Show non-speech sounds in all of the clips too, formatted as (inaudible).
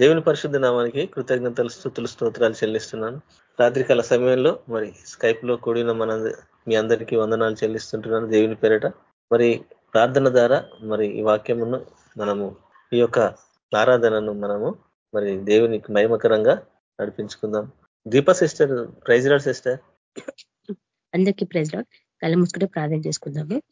దేవుని పరిశుద్ధ నామానికి కృతజ్ఞతలు స్థుతులు స్తోత్రాలు చెల్లిస్తున్నాను. రాత్రికాల సమయంలో మరి స్కైప్లో కూడిన మన మీ అందరికీ వందనాలు చెల్లిస్తుంటున్నాను దేవుని పేరట. మరి ప్రార్థన ద్వారా మరి ఈ వాక్యమును మనము ఈ యొక్క ఆరాధనను మనము మరి దేవునికి మహిమకరంగా నడిపించుకుందాం. Deepa sister praise Lord sister. అందరికీ ప్రైజ్ రాడ్. కళ్ళ ముసుకుంటే ప్రార్థన చేసుకుందాము.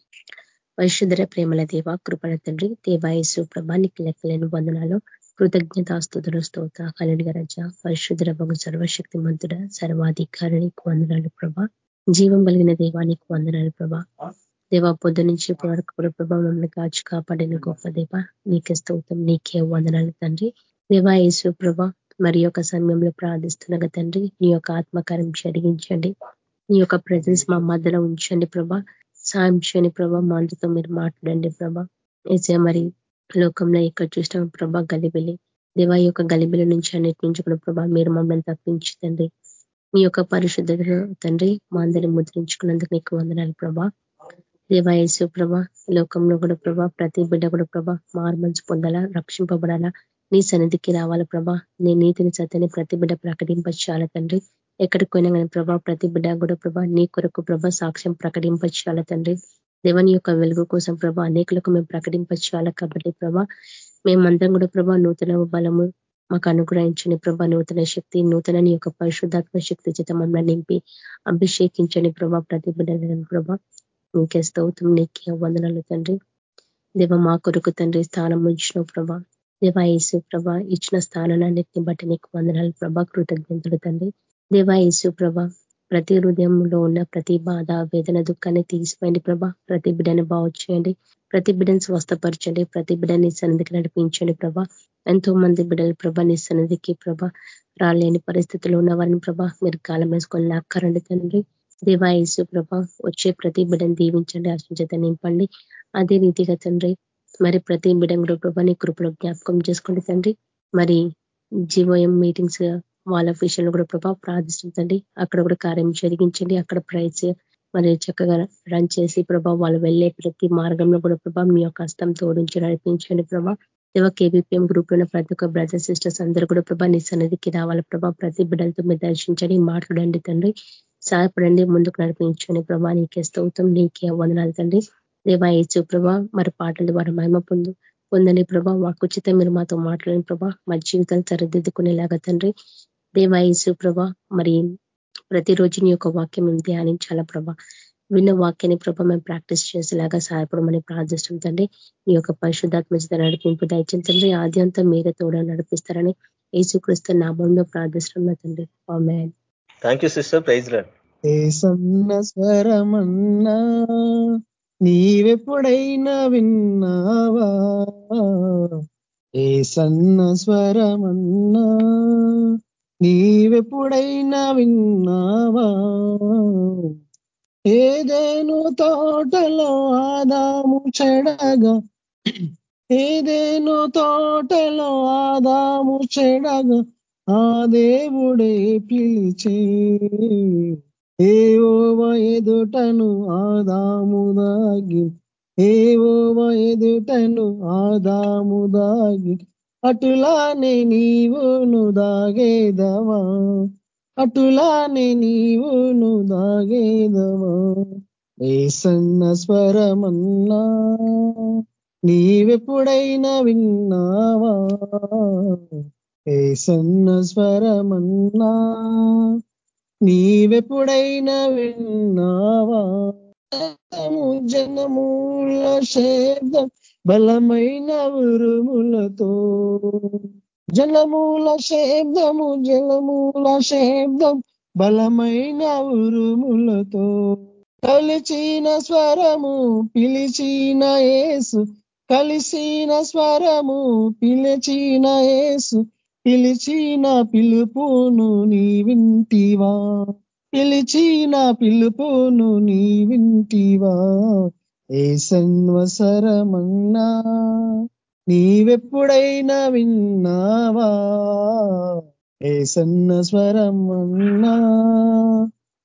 పరిశుద్ధర ప్రేమల దేవ కృపణ తండ్రి దేవాయసు ప్రభానికి లెక్కలేని వందనాలు. కృతజ్ఞతాస్తుతుల స్తోత కలడిగ రజ పరిశుద్ధ భగు సర్వశక్తి మంతుడ సర్వాధికారికి వందనాలు ప్రభా జీవం కలిగిన దేవానికి వందనాలు ప్రభా దేవా పొద్దు నుంచి వరకు ప్రభా మమ్మల్ని కాచి కాపాడిన గొప్ప దేవ నీకే స్తోత్రం నీకే వందనాలు తండ్రి దేవా యేసు ప్రభ మరి యొక్క సమయంలో ప్రార్థిస్తున్నగా తండ్రి నీ యొక్క ఆత్మకారం జరిగించండి నీ యొక్క ప్రజెన్స్ మా మధ్యలో ఉంచండి ప్రభా సాయం చేయని ప్రభా మాంతతో మీరు మాట్లాడండి ప్రభా ఏసే మరి లోకంలో ఎక్కడ చూసిన ప్రభా గలిబిలి దేవా యొక్క గలిబిల నుంచి అన్నిటి నుంచి కూడా ప్రభా మీరు మమ్మల్ని తప్పించి తండ్రి మీ యొక్క పరిశుద్ధ తండ్రి మా అందరిని ముద్రించుకున్నందుకు నీకు వందనాలు ప్రభా. దేవాయసు ప్రభ లోకంలో కూడా ప్రభా ప్రతి బిడ్డ కూడా ప్రభా మార్మల్స్ పొందాలా రక్షింపబడాలా నీ సన్నిధికి రావాల ప్రభా. నీ నీతిని సత్యని ప్రతి బిడ్డ ప్రకటింపచేయాల తండ్రి. ఎక్కడికి పోయినా కానీ ప్రభా ప్రతి బిడ్డ కూడా ప్రభా నీ కొరకు ప్రభా సాక్ష్యం ప్రకటింపచేయాల తండ్రి. దేవని యొక్క వెలుగు కోసం ప్రభా అనేకులకు మేము ప్రకటింపచేయాలి కాబట్టి ప్రభా మేమందరం కూడా ప్రభా నూతన బలము మాకు అనుగ్రహించని ప్రభా నూతన శక్తి నూతన యొక్క పరిశుద్ధాత్మ శక్తి చేత మమ్మల్ని నింపి అభిషేకించని ప్రభా ప్రతి ప్రభా. నీకే స్తౌతం నీకే వందనాలు తండ్రి. దేవ మా కొరకు తండ్రి స్థానం ఉంచిన ప్రభా. దేవా ప్రభ ఇచ్చిన స్థానాన్నిటిని బట్టి నీకు వందనాలు ప్రభా కృతజ్ఞతలు తండ్రి. దేవా యేసు ప్రభ ప్రతి హృదయంలో ఉన్న ప్రతి బాధ వేదన దుఃఖాన్ని తీసిపోయింది ప్రభా. ప్రతి బిడ్డని బాగు చేయండి. ప్రతి బిడ్డని స్వస్థపరచండి. ప్రతి బిడ్డని సన్నిధికి నడిపించండి ప్రభా. ఎంతో మంది బిడ్డలు ప్రభా నీ సన్నిధికి ప్రభా రాలేని పరిస్థితుల్లో ఉన్న వారిని ప్రభా మీరు కాలం వేసుకొని లాక్కరండి తండ్రి. దేవాయసు ప్రభ వచ్చే ప్రతి బిడ్డను దీవించండి ఆశించేత నింపండి. అదే రీతిగా తండ్రి మరి ప్రతి బిడ్డం కూడా ప్రభా నీ కృపలో జ్ఞాపకం చేసుకోండి తండ్రి. మరి జీవోఎం మీటింగ్స్ వాళ్ళ విషయంలో కూడా ప్రభా ప్రార్థిస్తుందండి అక్కడ కూడా కార్యం జరిగించండి. అక్కడ ప్రైజ్ మరి చక్కగా రన్ చేసి ప్రభా వాళ్ళు వెళ్ళే ప్రతి మార్గంలో కూడా ప్రభా మీ యొక్క హస్తం తోడించి నడిపించండి ప్రభా. దేవ కేబీపీఎం గ్రూప్లో ప్రతి ఒక్క బ్రదర్ సిస్టర్స్ అందరూ కూడా ప్రభా నీ సన్నిధికి రావాలి ప్రభా. ప్రతి బిడ్డలతో మీరు దర్శించండి మాట్లాడండి తండ్రి. సహాయపడండి ముందుకు నడిపించండి ప్రభా. నీకే స్తోత్రం నీకే వందనాలు తండ్రి. దేవా ఏచు ప్రభా మరి పాటల ద్వారా మహిమ పొందు పొందండి ప్రభా. వాకుచితం మీరు మాతో మాట్లాడిన ప్రభా. మా జీవితాలు సరిదిద్దుకునేలాగా తండ్రి. దేవాయసు ప్రభ మరి ప్రతిరోజు నీ యొక్క వాక్యం మేము ధ్యానించాలా ప్రభ? విన్న వాక్యాన్ని ప్రభ మేము ప్రాక్టీస్ చేసేలాగా సహాయపడమని ప్రార్థిస్తుంటండి ఈ యొక్క పరిశుద్ధాత్మచిత నడిపింపు దయచించండి ఆది అంతా మీరే తోడ నడిపిస్తారని యేసుక్రీస్తు నామంలో ప్రార్థిస్తున్నా తండ్రి. థ్యాంక్ యూ సిస్టర్ ప్రైజ్ స్వరమన్నా నీవెప్పుడైనా విన్నావా? ఏ సన్న స్వరమన్నా నీవెప్పుడైనా విన్నావా? ఏదేను తోటలో ఆదాము చెడగా. ఏదేను తోటలో ఆదాము చెడగా. ఆ దేవుడే పిలిచే ఏవోవ ఎదుటను ఆదాము దాగి. ఏవోవ ఎదుటను ఆదాము దాగి. అటులానే నీవును దాగేదవా అటులానే నీవును దాగేదవా ఏ సన్న స్వరమన్నా నీవెప్పుడైనా విన్నావా? ఏ సన్న స్వరమన్నా నీవెప్పుడైనా విన్నావా? జనమూల శబ్దం బలమైన ఉరుములతో. జలమూల శబ్దము జలమూల శబ్దం బలమైన ఉరుములతో. కలిచిన స్వరము పిలిచిన ఏసు కలిసిన స్వరము పిలిచిన ఏసు పిలిచిన పిలుపును నీ వింటివా. పిలిచిన పిలుపును నీ వింటివా. ఏ సన్వసరమన్నా నీవెప్పుడైనా విన్నావా? ఏ సన్న స్వరమన్నా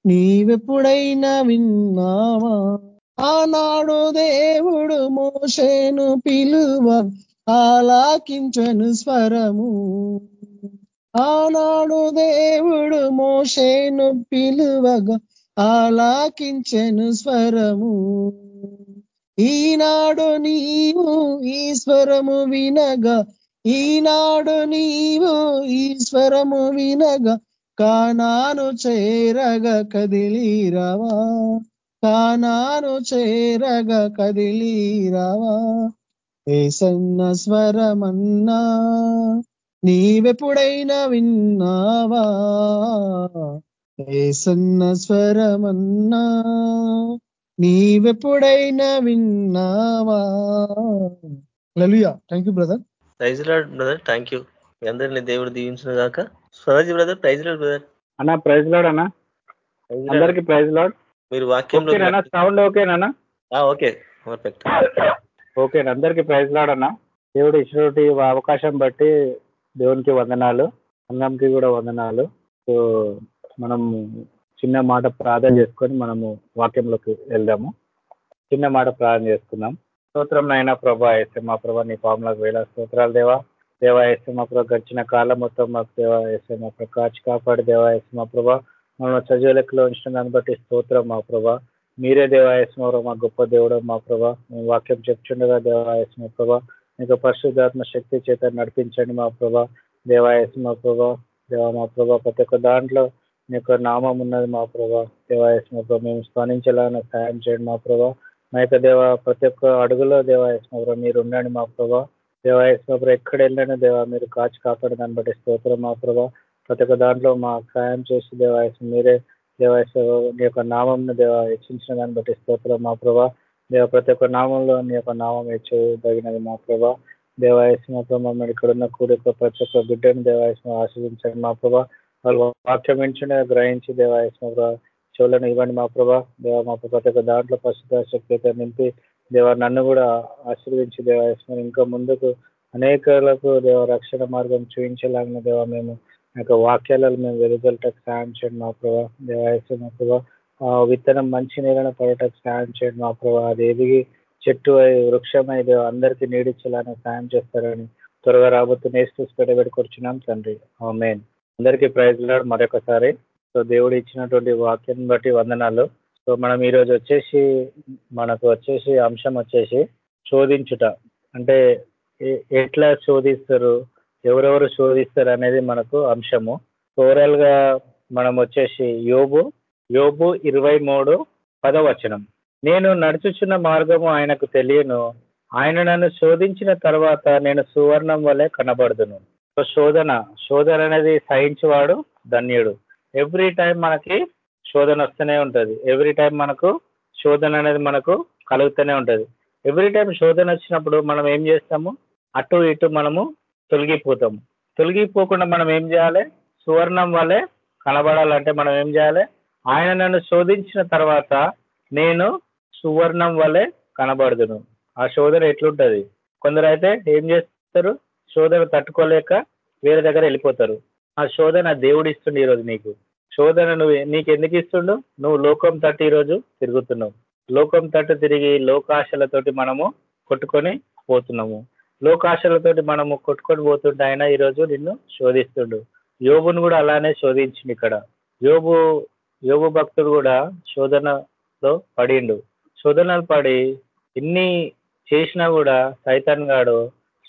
నీవెప్పుడైనా విన్నావా? ఆనాడు దేవుడు మోసేను పిలువ ఆలాకించను స్వరము. ఆనాడు దేవుడు మోషేను పిలువగా ఆలాకించను స్వరము. ఈనాడు నీవు ఈశ్వరము వినగా ఈనాడు నీవు ఈశ్వరము వినగా కానాను చేరగ కదిలీరావా కానాను చేరగ కదిలీరావా. ఏసన్న స్వరమన్నా నీవెప్పుడైనా విన్నావా? ఏసన్న స్వరమన్నా నీవెప్పుడైనా విన్నావా? లలియా thank you brother praise Lord brother thank you మీ అందరినీ దేవుడు దీవించిన దాకా Swaraj brother praise Lord brother అన్న ప్రైజ్ లాడ్ అన్న. అందరికి ప్రైజ్ లాడ్ మీరు వాక్యంలో సౌండ్ ఓకేనా ఓకే పర్ఫెక్ట్ ఓకే అందరికి ప్రైజ్ లాడ్ అన్న. దేవుడు ఇచ్చినటువంటి అవకాశం బట్టి దేవునికి వందనాలు సంఘంకి కూడా వందనాలు. సో మనం చిన్న మాట ప్రార్థన చేసుకొని మనము వాక్యంలోకి వెళ్దాము. చిన్న మాట ప్రార్థన చేసుకుందాం. స్తోత్రం నైనా ప్రభా వేస్తే మా ప్రభా నీ పాములకు వేల స్తోత్రాలు దేవా. దేవా వేస్తే మా ప్రభా గడిచిన కాలం మొత్తం మాకు దేవా వేస్తే మా ప్రభా కాచి కాపాడు దేవా వేస్తే మా ప్రభా. మమ్మల్ని సజీవ లెక్కలో ఉంచిన దాన్ని బట్టి స్తోత్రం మా ప్రభా. మీరే దేవాయస్మ మా గొప్ప దేవుడు మా ప్రభా. మేము వాక్యం చెప్తుండగా దేవాయస్మ ప్రభా. మీకు పరిశుద్ధాత్మ శక్తి చేత నడిపించండి మా ప్రభా. దేవాయస్మ ప్రభా. దేవా మా ప్రభా ప్రతి ఒక్క దాంట్లో మీ యొక్క నామం ఉన్నది మా ప్రభా. దేవాయస్మ ప్రభా మేము స్మరించేలాగా సహాయం చేయండి మా ప్రభా. మా యొక్క దేవ ప్రతి ఒక్క అడుగులో దేవాయస్మ ప్రభా మీరు ఉండండి మా ప్రభా. దేవాయస్మ ప్రభా ఎక్కడ వెళ్ళండి దేవా మీరు కాచి కాపాడు దాన్ని బట్టి స్తోత్రం మా ప్రభా. ప్రతి ఒక్క దాంట్లో మా సహాయం చేసి దేవాయస్మ మీరే దేవాయస్మ నీ యొక్క నామం దేవ హెచ్చించిన దాన్ని బట్టి స్తోత్రం మా ప్రభా. దేవ ప్రతి ఒక్క నామంలో నీ యొక్క నామం హెచ్చదగినది మా ప్రభా. దేవాయస్మ ప్రభా మరి ఇక్కడ ఉన్న కూడి ప్రతి ఒక్క బిడ్డను దేవాయస్మ ఆశ్రదించండి మా ప్రభా. వాళ్ళు వాక్యం వించునే గ్రహించి దేవాయస్మ ప్రభా చెవులను ఇవ్వండి మా ప్రభా దేవ మా ప్రతి ఒక్క దాంట్లో పరిశుద్ధ శక్తి నింపి దేవ నన్ను కూడా ఆశీర్వించి దేవాయస్మ ఇంకా ముందుకు అనేకలకు దేవ రక్షణ మార్గం చూపించేలాగిన దేవ మేము యొక్క వాక్యాలలో మేము వెలుదలటకు సాయం చేయండి మా ప్రభా దేవాయస్మ మా ప్రభా విత్తనం మంచి నీళ్ళను పడటకు సాయం చేయండి మా ప్రభా అది ఎదిగి చెట్టు అయి వృక్షమై దేవ అందరికీ నీడిచ్చేలాగా సాయం చేస్తారని త్వరగా రాబోతున్న నేస్తూ పెట్టబెట్టుకొచ్చున్నాం తండ్రి ఆ మెయిన్ అందరికీ ప్రైజ్ లాడ్. మరొకసారి సో దేవుడు ఇచ్చినటువంటి వాక్యం బట్టి వందనాలు. సో మనం ఈరోజు వచ్చేసి మనకు వచ్చేసి అంశం వచ్చేసి శోధించుట. అంటే ఎట్లా శోధిస్తారు ఎవరెవరు శోధిస్తారు అనేది మనకు అంశము. ఓవరాల్గా మనం వచ్చేసి యోబు యోబు ఇరవై మూడు పదవచనం. నేను నడుచుచున్న మార్గము ఆయనకు తెలియను. ఆయన నన్ను శోధించిన తర్వాత నేను సువర్ణం వలె కనబడుదును. సో శోధన శోధన అనేది సహించేవాడు ధన్యుడు. ఎవ్రీ టైం మనకి శోధన వస్తూనే ఉంటుంది. ఎవ్రీ టైం మనకు శోధన అనేది మనకు కలుగుతూనే ఉంటుంది. ఎవ్రీ టైం శోధన వచ్చినప్పుడు మనం ఏం చేస్తాము? అటు ఇటు మనము తొలగిపోతాము. తొలగిపోకుండా మనం ఏం చేయాలి? సువర్ణం వల్లే కనబడాలంటే మనం ఏం చేయాలి? ఆయన నన్ను శోధించిన తర్వాత నేను సువర్ణం వల్లే కనబడుదును. ఆ శోధన ఎట్లుంటుంది? కొందరైతే ఏం చేస్తారు? శోధన తట్టుకోలేక వేరే దగ్గర వెళ్ళిపోతారు. ఆ శోధన దేవుడు ఇస్తుండు ఈరోజు నీకు. శోధన నువ్వు నీకు ఎందుకు ఇస్తుండు? నువ్వు లోకం తట్టు ఈరోజు తిరుగుతున్నావు. లోకం తట్టు తిరిగి లోకాశలతోటి మనము కొట్టుకొని పోతున్నాము. లోకాశలతోటి మనము కొట్టుకొని పోతుంటే ఆయన ఈరోజు నిన్ను శోధిస్తుండు. యోగును కూడా అలానే శోధించిండు ఇక్కడ. యోగు యోగు భక్తుడు కూడా శోధనలో పడిండు. శోధనలు పడి ఎన్ని చేసినా కూడా సైతాన్ గాడు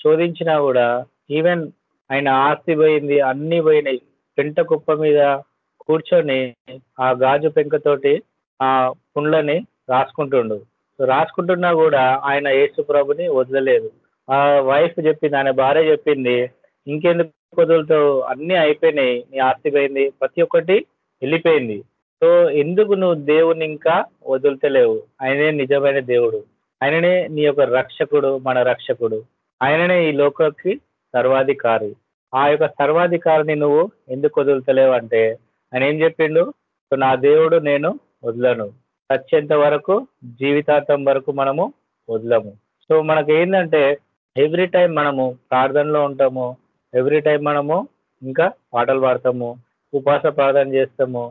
శోధించినా కూడా ఈవెన్ ఆయన ఆస్తి పోయింది అన్ని పోయినాయి. పెంట కుప్ప మీద కూర్చొని ఆ గాజు పెంకతోటి ఆ పుండ్లని రాసుకుంటుండు. రాసుకుంటున్నా కూడా ఆయన యేసు ప్రభుని వదలలేదు. ఆ వైఫ్ చెప్పింది ఆయన భార్య చెప్పింది ఇంకెందుకు వదులుతావు? అన్నీ అయిపోయినాయి. నీ ఆస్తి పోయింది. ప్రతి ఒక్కటి వెళ్ళిపోయింది. సో ఎందుకు నువ్వు దేవుని ఇంకా వదులుతలేవు? ఆయనే నిజమైన దేవుడు. ఆయననే నీ యొక్క రక్షకుడు మన రక్షకుడు. ఆయననే ఈ లోకకి సర్వాధికారి. ఆ యొక్క సర్వాధికారిని నువ్వు ఎందుకు వదులుతలేవు అంటే ఆయన ఏం చెప్పిండు? సో నా దేవుడు నేను వదలను. చచ్చేంత వరకు జీవితాంతం వరకు మనము వదలము. సో మనకు ఏంటంటే ఎవ్రీ టైం మనము ప్రార్థనలో ఉంటాము ఎవ్రీ టైం మనము ఇంకా పాటలు పాడతాము ఉపాస ప్రార్థన చేస్తాము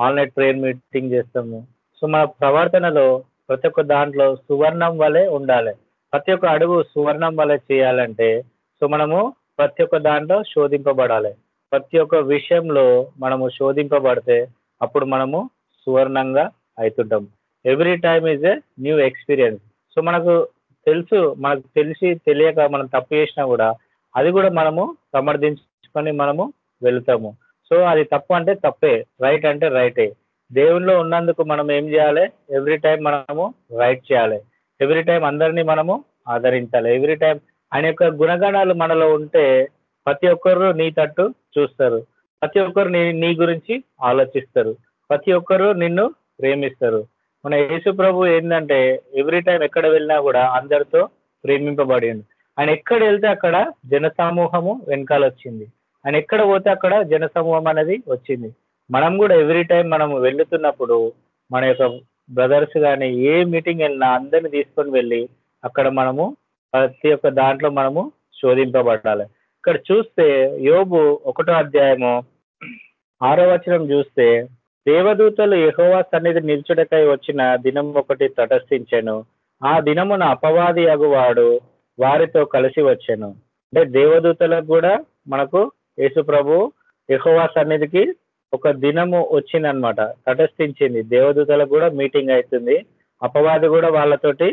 ఆన్లైన్ ప్రేయర్ మీటింగ్ చేస్తాము. సో మన ప్రవర్తనలో ప్రతి ఒక్క దాంట్లో సువర్ణం వలె ఉండాలి. ప్రతి ఒక్క అడుగు సువర్ణం వల్ల చేయాలంటే సో మనము ప్రతి ఒక్క దాంట్లో శోధింపబడాలి. ప్రతి ఒక్క విషయంలో మనము శోధింపబడితే అప్పుడు మనము సువర్ణంగా అవుతుంటాం. Every time is a new experience so మనకు తెలుసు మనకు తెలిసి తెలియక మనం తప్పు చేసినా కూడా అది కూడా మనము సమర్థించుకొని మనము వెళ్తాము. సో అది తప్పు అంటే తప్పే రైట్ అంటే రైటే దేవుల్లో ఉన్నందుకు మనం ఏం చేయాలి? ఎవ్రీ టైం మనము రైట్ చేయాలి. ఎవ్రీ టైం అందరినీ మనము ఆదరించాలి. ఎవ్రీ టైం ఆయన యొక్క గుణగణాలు మనలో ఉంటే ప్రతి ఒక్కరు నీ తట్టు చూస్తారు. ప్రతి ఒక్కరు నీ నీ గురించి ఆలోచిస్తారు. ప్రతి ఒక్కరు నిన్ను ప్రేమిస్తారు. మన యేసు ప్రభు ఏంటంటే ఎవ్రీ టైం ఎక్కడ వెళ్ళినా కూడా అందరితో ప్రేమింపబడిండు. ఆయన ఎక్కడ వెళ్తే అక్కడ జన సమూహము వెనకాల వచ్చింది. ఆయన ఎక్కడ పోతే అక్కడ జన సమూహం అనేది వచ్చింది. మనం కూడా ఎవ్రీ టైం మనం వెళ్తున్నప్పుడు మన యొక్క బ్రదర్స్ కానీ ఏ మీటింగ్ వెళ్ళినా అందరిని తీసుకొని వెళ్ళి అక్కడ మనము ప్రతి ఒక్క దాంట్లో మనము శోధింపబడాలి. ఇక్కడ చూస్తే యోబు ఒకటో అధ్యాయము ఆరో వచనం చూస్తే దేవదూతలు యహోవా సన్నిధి నిల్చుడకై వచ్చిన దినం ఒకటి తటస్థించాను. ఆ దినమున అపవాది అగువాడు వారితో కలిసి వచ్చాను. అంటే దేవదూతలకు కూడా మనకు యేసు ప్రభు యహోవా సన్నిధికి ఒక దినము వచ్చిందనమాట తటస్థించింది. దేవదూతలకు కూడా మీటింగ్ అవుతుంది అపవాది కూడా వాళ్ళతోటి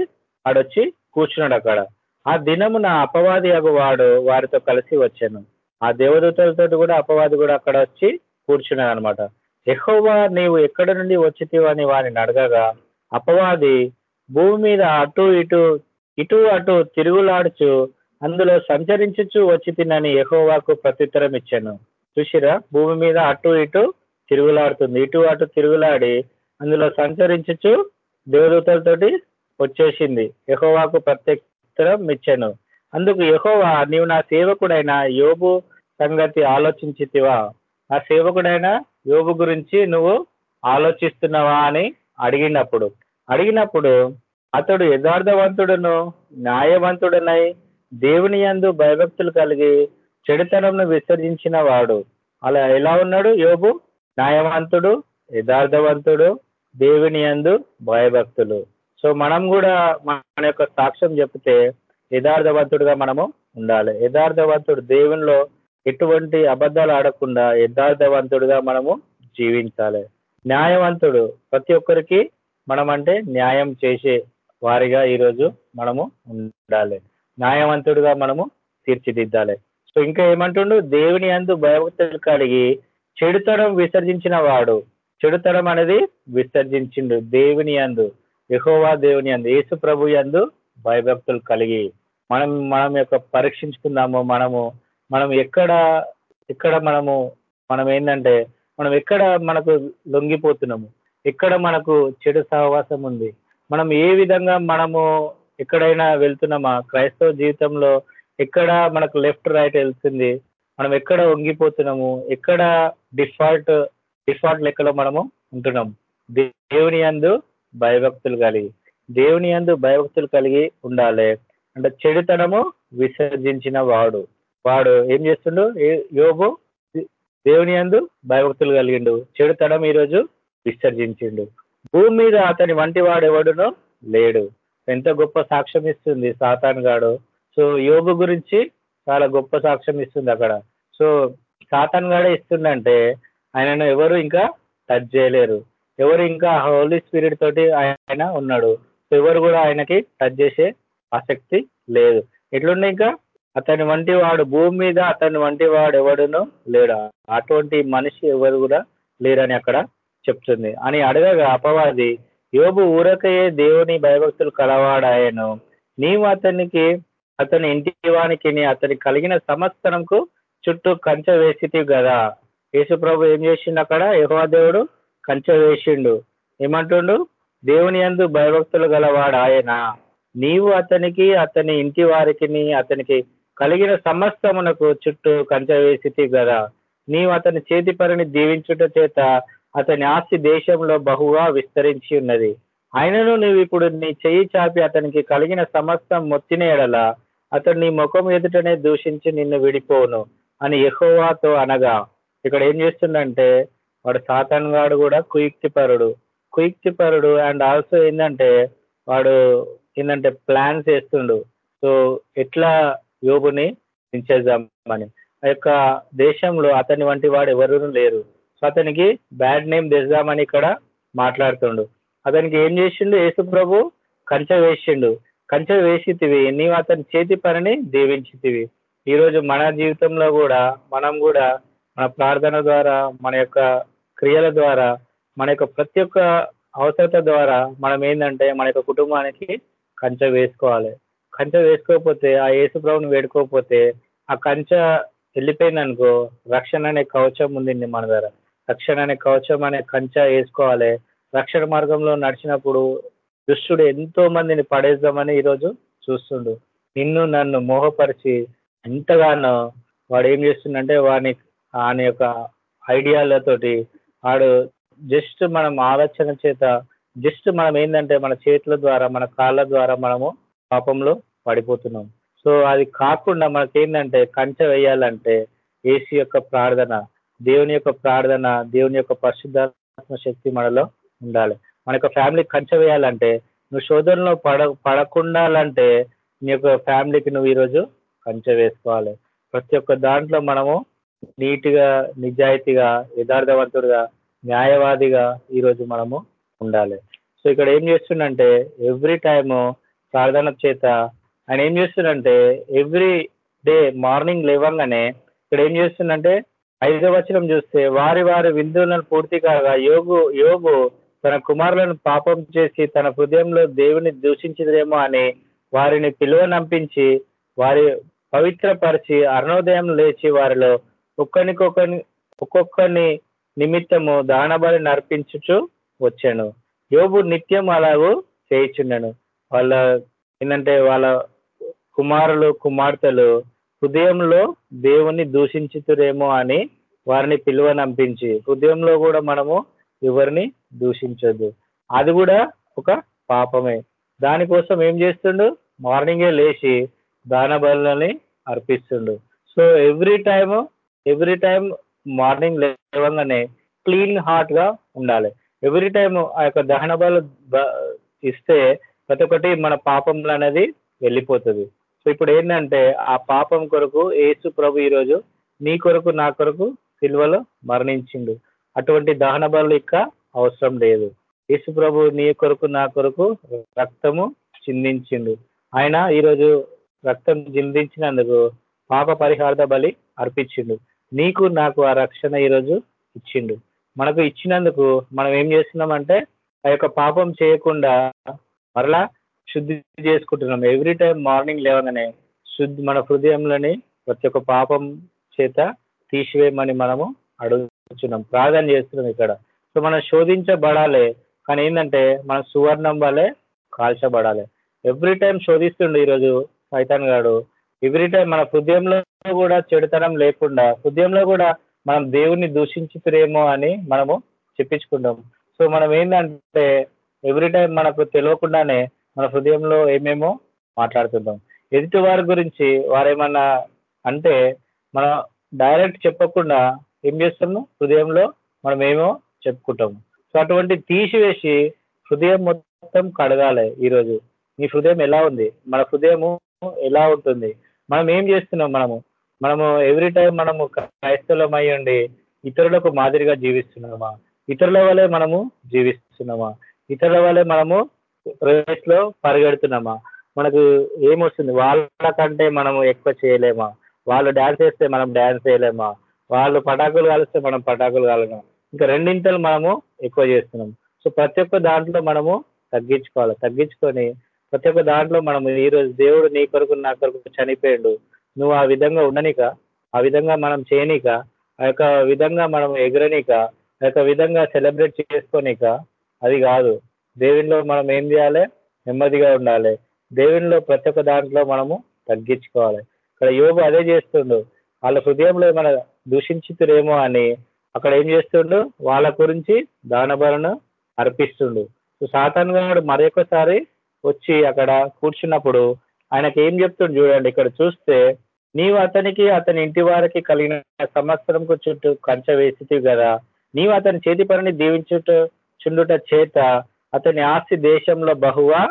ఆడొచ్చి కూర్చున్నాడు అక్కడ. ఆ దినమున అపవాది అగువాడు వారితో కలిసి వచ్చాను. ఆ దేవదూతలతోటి కూడా అపవాది కూడా అక్కడ వచ్చి కూర్చున్నాడు అనమాట ఎహోవా నీవు ఎక్కడ నుండి వచ్చితివు అని వారిని అడగగా అపవాది భూమి మీద అటు ఇటు ఇటు అటు తిరుగులాడుచు అందులో సంచరించుచు వచ్చి తినని ఎహోవాకు ప్రత్యుత్తరం ఇచ్చాను చూసిరా? భూమి మీద అటు ఇటు తిరుగులాడుతుంది. ఇటు అటు తిరుగులాడి అందులో సంచరించుచు దేవదూతలతోటి వచ్చేసింది. యహోవాకు ప్రత్యుత్తరం ఇచ్చాను. అందుకు యహోవా నీవు నా సేవకుడైన యోబు సంగతి ఆలోచించితివా? నా సేవకుడైన యోబు గురించి నువ్వు ఆలోచిస్తున్నావా అని అడిగినప్పుడు? అడిగినప్పుడు అతడు యథార్థవంతుడును న్యాయవంతుడనై దేవుని యందు భయభక్తులు కలిగి చెడుతనంను విసర్జించిన వాడు. అలా ఎలా ఉన్నాడు యోబు? న్యాయవంతుడు యథార్థవంతుడు దేవుని యందు భయభక్తులు. సో మనం కూడా మన యొక్క సాక్ష్యం చెప్తే యథార్థవంతుడుగా మనము ఉండాలి. యథార్థవంతుడు దేవునిలో ఎటువంటి అబద్ధాలు ఆడకుండా యథార్థవంతుడుగా మనము జీవించాలి. న్యాయవంతుడు ప్రతి ఒక్కరికి మనం అంటే న్యాయం చేసే వారిగా ఈరోజు మనము ఉండాలి. న్యాయవంతుడుగా మనము తీర్చిదిద్దాలి. సో ఇంకా ఏమంటుండు? దేవుని అందు భయభక్తులు కలిగి చెడుతనం విసర్జించిన వాడు. చెడుతనం అనేది విసర్జించిండు దేవుని అందు. యహోవా దేవుని అందు. యేసు ప్రభు అందు భయభక్తులు కలిగి మనం మనం యొక్క పరీక్షించుకుందాము. మనము మనం ఎక్కడ ఎక్కడ మనము మనం ఏంటంటే మనం ఎక్కడ మనకు లొంగిపోతున్నాము? ఎక్కడ మనకు చెడు సహవాసం ఉంది? మనం ఏ విధంగా మనము ఎక్కడైనా వెళ్తున్నామా? క్రైస్తవ జీవితంలో ఎక్కడ మనకు లెఫ్ట్ రైట్ వెళ్తుంది మనం ఎక్కడ వంగిపోతున్నాము ఎక్కడ డిఫాల్ట్ డిఫాల్ట్ లెక్కలో మనము ఉంటున్నాము. దేవుని అందు భయభక్తులు కలిగి దేవుని అందు భయభక్తులు కలిగి ఉండాలి. అంటే చెడుతనము విసర్జించిన వాడు. వాడు ఏం చేస్తుండు? యోగు దేవుని అందు భయభక్తులు కలిగిండు. చెడుతనం ఈరోజు విసర్జించిండు. భూమి మీద అతని వంటి వాడు ఎవడునో లేడు. ఎంత గొప్ప సాక్ష్యం ఇస్తుంది సాతాన్ గాడు. సో యోగు గురించి చాలా గొప్ప సాక్ష్యం ఇస్తుంది అక్కడ. సో సాతాన్ గాడే ఇస్తుందంటే ఆయనను ఎవరు ఇంకా టచ్ చేయలేరు. ఎవరు ఇంకా హోలీ స్పిరిట్ తోటి ఆయన ఉన్నాడు. సో ఎవరు కూడా ఆయనకి టచ్ చేసే ఆసక్తి లేదు. ఎట్లుండే ఇంకా? అతని వంటి వాడు భూమి మీద అతని వంటి వాడు ఎవడునో లేడు? అటువంటి మనిషి ఎవరు కూడా లేరని అక్కడ చెప్తుంది. అని అడగగా అపవాది యోబు ఊరకయే దేవుని భయభక్తులు కలవాడాయను. నీవు అతనికి అతని ఇంటి వానికి అతని కలిగిన సంవత్సరంకు చుట్టూ కంచె వేసిటివి కదా యేసు ప్రభు ఏం చేసిండు అక్కడ? యహోవా దేవుడు కంచె వేసిండు. ఏమంటుండు? దేవుని యందు భయభక్తులు గలవాడు ఆయన. నీవు అతనికి అతని ఇంటి వారికి అతనికి కలిగిన సమస్తమునకు చుట్టూ కంచె వేసితి కదా నీవు అతని చేతి పనిని దీవించుట చేత అతని ఆస్తి దేశంలో బహుగా విస్తరించి ఉన్నది. ఆయనను నువ్వు ఇప్పుడు నీ చెయ్యి చాపి అతనికి కలిగిన సమస్తం మొత్తిన ఎడల అతడు నీ ముఖం ఎదుటనే దూషించి నిన్ను విడిపోను అని యహోవాతో అనగా ఇక్కడ ఏం చేస్తుందంటే వాడు సాతాన్ గాడు కూడా కుయుక్తిపరుడు. కుయుక్తిపరుడు అండ్ ఆల్సో ఏంటంటే వాడు ఏంటంటే ప్లాన్స్ వేస్తుండు సో ఎట్లా యోగుని దించేద్దామని ఆ యొక్క దేశంలో అతని వంటి వాడు ఎవరు లేరు. సో అతనికి బ్యాడ్ నేమ్ తెద్దామని ఇక్కడ మాట్లాడుతుండు. అతనికి ఏం చేసిండు? యేసు ప్రభు కంచె వేసిండు. కంచె వేసితివి నీవు అతని చేతి పనిని దీవించితివి. ఈరోజు మన జీవితంలో కూడా మనం కూడా మన ప్రార్థన ద్వారా మన యొక్క క్రియల ద్వారా మన యొక్క ప్రతి ఒక్క అవసరత ద్వారా మనం ఏంటంటే మన యొక్క కుటుంబానికి కంచె వేసుకోవాలి. కంచె వేసుకోకపోతే ఆ యేసుప్రభుని వేడుకోకపోతే ఆ కంచె వెళ్ళిపోయింది అనుకో రక్షణ అనే కవచం ఉంది మన దగ్గర. రక్షణ అనే కవచం అనే కంచె వేసుకోవాలి. రక్షణ మార్గంలో నడిచినప్పుడు దుష్టుడు ఎంతో మందిని పడేద్దామని ఈరోజు చూస్తుండు. నిన్ను నన్ను మోహపరిచి ఎంతగానో వాడు ఏం చేస్తుండంటే వాని ఆయన యొక్క ఐడియాలతోటి వాడు జస్ట్ మనం ఆలోచన చేత జస్ట్ మనం ఏంటంటే మన చేతుల ద్వారా మన కాళ్ళ ద్వారా మనము పాపంలో పడిపోతున్నాం. సో అది కాకుండా మనకేంటంటే కంచె వేయాలంటే ఏసీ యొక్క ప్రార్థన దేవుని యొక్క ప్రార్థన దేవుని యొక్క పరిశుద్ధాత్మ శక్తి మనలో ఉండాలి. మన యొక్క ఫ్యామిలీ కంచె వేయాలంటే నువ్వు శోధనలో పడ పడకుండాలంటే నీ యొక్క ఫ్యామిలీకి నువ్వు ఈరోజు కంచె వేసుకోవాలి. ప్రతి ఒక్క దాంట్లో మనము నీట్గా నిజాయితీగా యథార్థవంతుడిగా న్యాయవాదిగా ఈరోజు మనము ఉండాలి. సో ఇక్కడ ఏం చేస్తుండంటే ఎవ్రీ టైము ప్రార్థన చేత ఆయన ఏం చేస్తుండంటే ఎవ్రీ డే మార్నింగ్ లేవంగానే ఇక్కడ ఏం చేస్తుండంటే ఐదో వచనం చూస్తే వారి వారి విందులను పూర్తి కాగా యోగు యోగు తన కుమారులను పాపం చేసి తన హృదయంలో దేవుని దూషించదేమో అని వారిని పిలువనంపించి వారి పవిత్రపరిచి అరుణోదయం లేచి వారిలో ఒక్కనికొకని ఒక్కొక్కని నిమిత్తము దానబలి నర్పించుచు వచ్చాను. యోబు నిత్యం అలాగూ చేయించున్నాను వాళ్ళ ఏంటంటే వాళ్ళ కుమారులు కుమార్తెలు హృదయంలో దేవుని దూషించుతురేమో అని వారిని పిలువనంపించి హృదయంలో కూడా మనము ఎవరిని దూషించొద్దు అది కూడా ఒక పాపమే. దానికోసం ఏం చేస్తుండు? మార్నింగే లేచి దాన బలులని అర్పిస్తుండు. So every time every time morning లేవగానే క్లీన్ హార్ట్గా ఉండాలి. ఎవ్రీ టైం ఆ యొక్క దహన బలు ఇస్తే ప్రతి ఒక్కటి మన పాపంలో అనేది వెళ్ళిపోతుంది. సో ఇప్పుడు ఏంటంటే ఆ పాపం కొరకు ఏసు ప్రభు ఈరోజు నీ కొరకు నా కొరకు సిల్వలో మరణించిండు. అటువంటి దహన బలు ఇక అవసరం లేదు. యేసు ప్రభు నీ కొరకు నా కొరకు రక్తము చిందించిండు. ఆయన ఈరోజు రక్తం చిందించినందుకు పాప పరిహార్థ బలి అర్పించిండు. నీకు నాకు ఆ రక్షణ ఈరోజు ఇచ్చిండు. మనకు ఇచ్చినందుకు మనం ఏం చేస్తున్నామంటే ఆ యొక్క పాపం చేయకుండా మరలా శుద్ధి చేసుకుంటున్నాం. ఎవ్రీ టైం మార్నింగ్ లేవగానే శుద్ధి మన హృదయంలోని ప్రతి ఒక్క పాపం చేత తీసివేయమని మనము అడుగుతున్నాం. ప్రార్థన చేస్తున్నాం ఇక్కడ. సో మనం శోధించబడాలి. కానీ ఏంటంటే మన సువర్ణం వలె కాల్చబడాలి. ఎవ్రీ టైం శోధిస్తుండు ఈరోజు సైతాన్ గాడు. ఎవ్రీ టైం మన హృదయంలో కూడా చెడుతనం లేకుండా హృదయంలో కూడా మనం దేవుణ్ణి దూషించుతురేమో అని మనము చెప్పించుకుంటాం. సో మనం ఏంటంటే ఎవ్రీ టైం మనకు తెలియకుండానే మన హృదయంలో ఏమేమో మాట్లాడుతుంటాం. ఎదుటి వారి గురించి వారేమన్నా అంటే మనం డైరెక్ట్ చెప్పకుండా ఏం చేస్తున్నాం? హృదయంలో మనం ఏమో చెప్పుకుంటాము. సో అటువంటి తీసివేసి హృదయం మొత్తం కడగాలి ఈరోజు. నీ హృదయం ఎలా ఉంది? మన హృదయము ఎలా ఉంటుంది? మనం ఏం చేస్తున్నాం మనము? మనము ఎవ్రీ టైం మనము క్రైస్తవులం అయ్యండి ఇతరులకు మాదిరిగా జీవిస్తున్నామా? ఇతరుల వల్లే మనము జీవిస్తున్నామా? ఇతరుల వల్లే మనము రేస్లో పరిగెడుతున్నామా? మనకు ఏమొస్తుంది? వాళ్ళకంటే మనము ఎక్కువ చేయలేమా? వాళ్ళు డ్యాన్స్ చేస్తే మనం డ్యాన్స్ చేయలేమా వాళ్ళు పటాకులు కాలిస్తే మనం పటాకులు కాలమా ఇంకా రెండింతలు మనము ఎక్కువ చేస్తున్నాం. సో ప్రతి ఒక్క దాంట్లో మనము తగ్గించుకోవాలి. తగ్గించుకొని ప్రతి ఒక్క దాంట్లో మనం ఈరోజు దేవుడు నీ కొరకు నా కొరకు చనిపోయాడు. నువ్వు ఆ విధంగా ఉండనిక ఆ విధంగా మనం చేయనీక ఆ యొక్క విధంగా మనం ఎగరనీక ఆ యొక్క విధంగా సెలబ్రేట్ చేసుకోనిక అది కాదు. దేవునిలో మనం ఏం చేయాలి? నెమ్మదిగా ఉండాలి. దేవునిలో ప్రతి ఒక్క దాంట్లో మనము తగ్గించుకోవాలి. ఇక్కడ యోగు అదే చేస్తుండు. వాళ్ళ హృదయంలో ఏమైనా దూషించుతురేమో అని అక్కడ ఏం చేస్తుండు? వాళ్ళ గురించి దానబలను అర్పిస్తుండు. సో సాతాన్ గారు మరొకసారి వచ్చి అక్కడ కూర్చున్నప్పుడు ఆయనకి ఏం చెప్తుండు చూడండి ఇక్కడ చూస్తే నీవు అతనికి అతని ఇంటి వారికి కలిగిన సంవత్సరంకు చుట్టూ కంచె వేసిటివి కదా నీవు అతని చేతి పనిని దీవించుట చుండుట చేత అతని ఆస్తి దేశంలో బహువా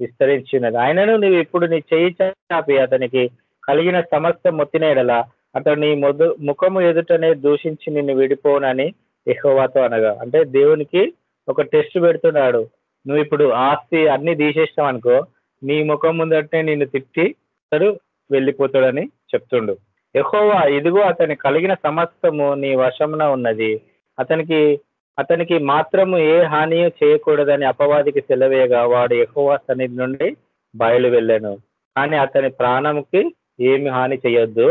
విస్తరించినది. ఆయనను నువ్వు ఇప్పుడు నీ చేయి చాపి అతనికి కలిగిన సమస్త మొత్తినేడలా అతడు నీ మొద్దు ముఖము ఎదుటనే దూషించి నిన్ను విడిపోనని ఎహోవాతో అనగా అంటే దేవునికి ఒక టెస్ట్ పెడుతున్నాడు. నువ్వు ఇప్పుడు ఆస్తి అన్ని తీసేసినావు అనుకో నీ ముఖం ముందటనే నిన్ను తిట్టి అతడు వెళ్ళిపోతాడని చెప్తుండు. ఎహోవా ఇదిగో అతని కలిగిన సమస్తము నీ వశమున ఉన్నది. అతనికి అతనికి మాత్రము ఏ హాని చేయకూడదని అపవాదికి సెలవేయగా వాడు ఎహోవా సన్నిధి నుండి బయలు వెళ్ళాను కానీ అతని ప్రాణంకి ఏమి హాని చేయొద్దు.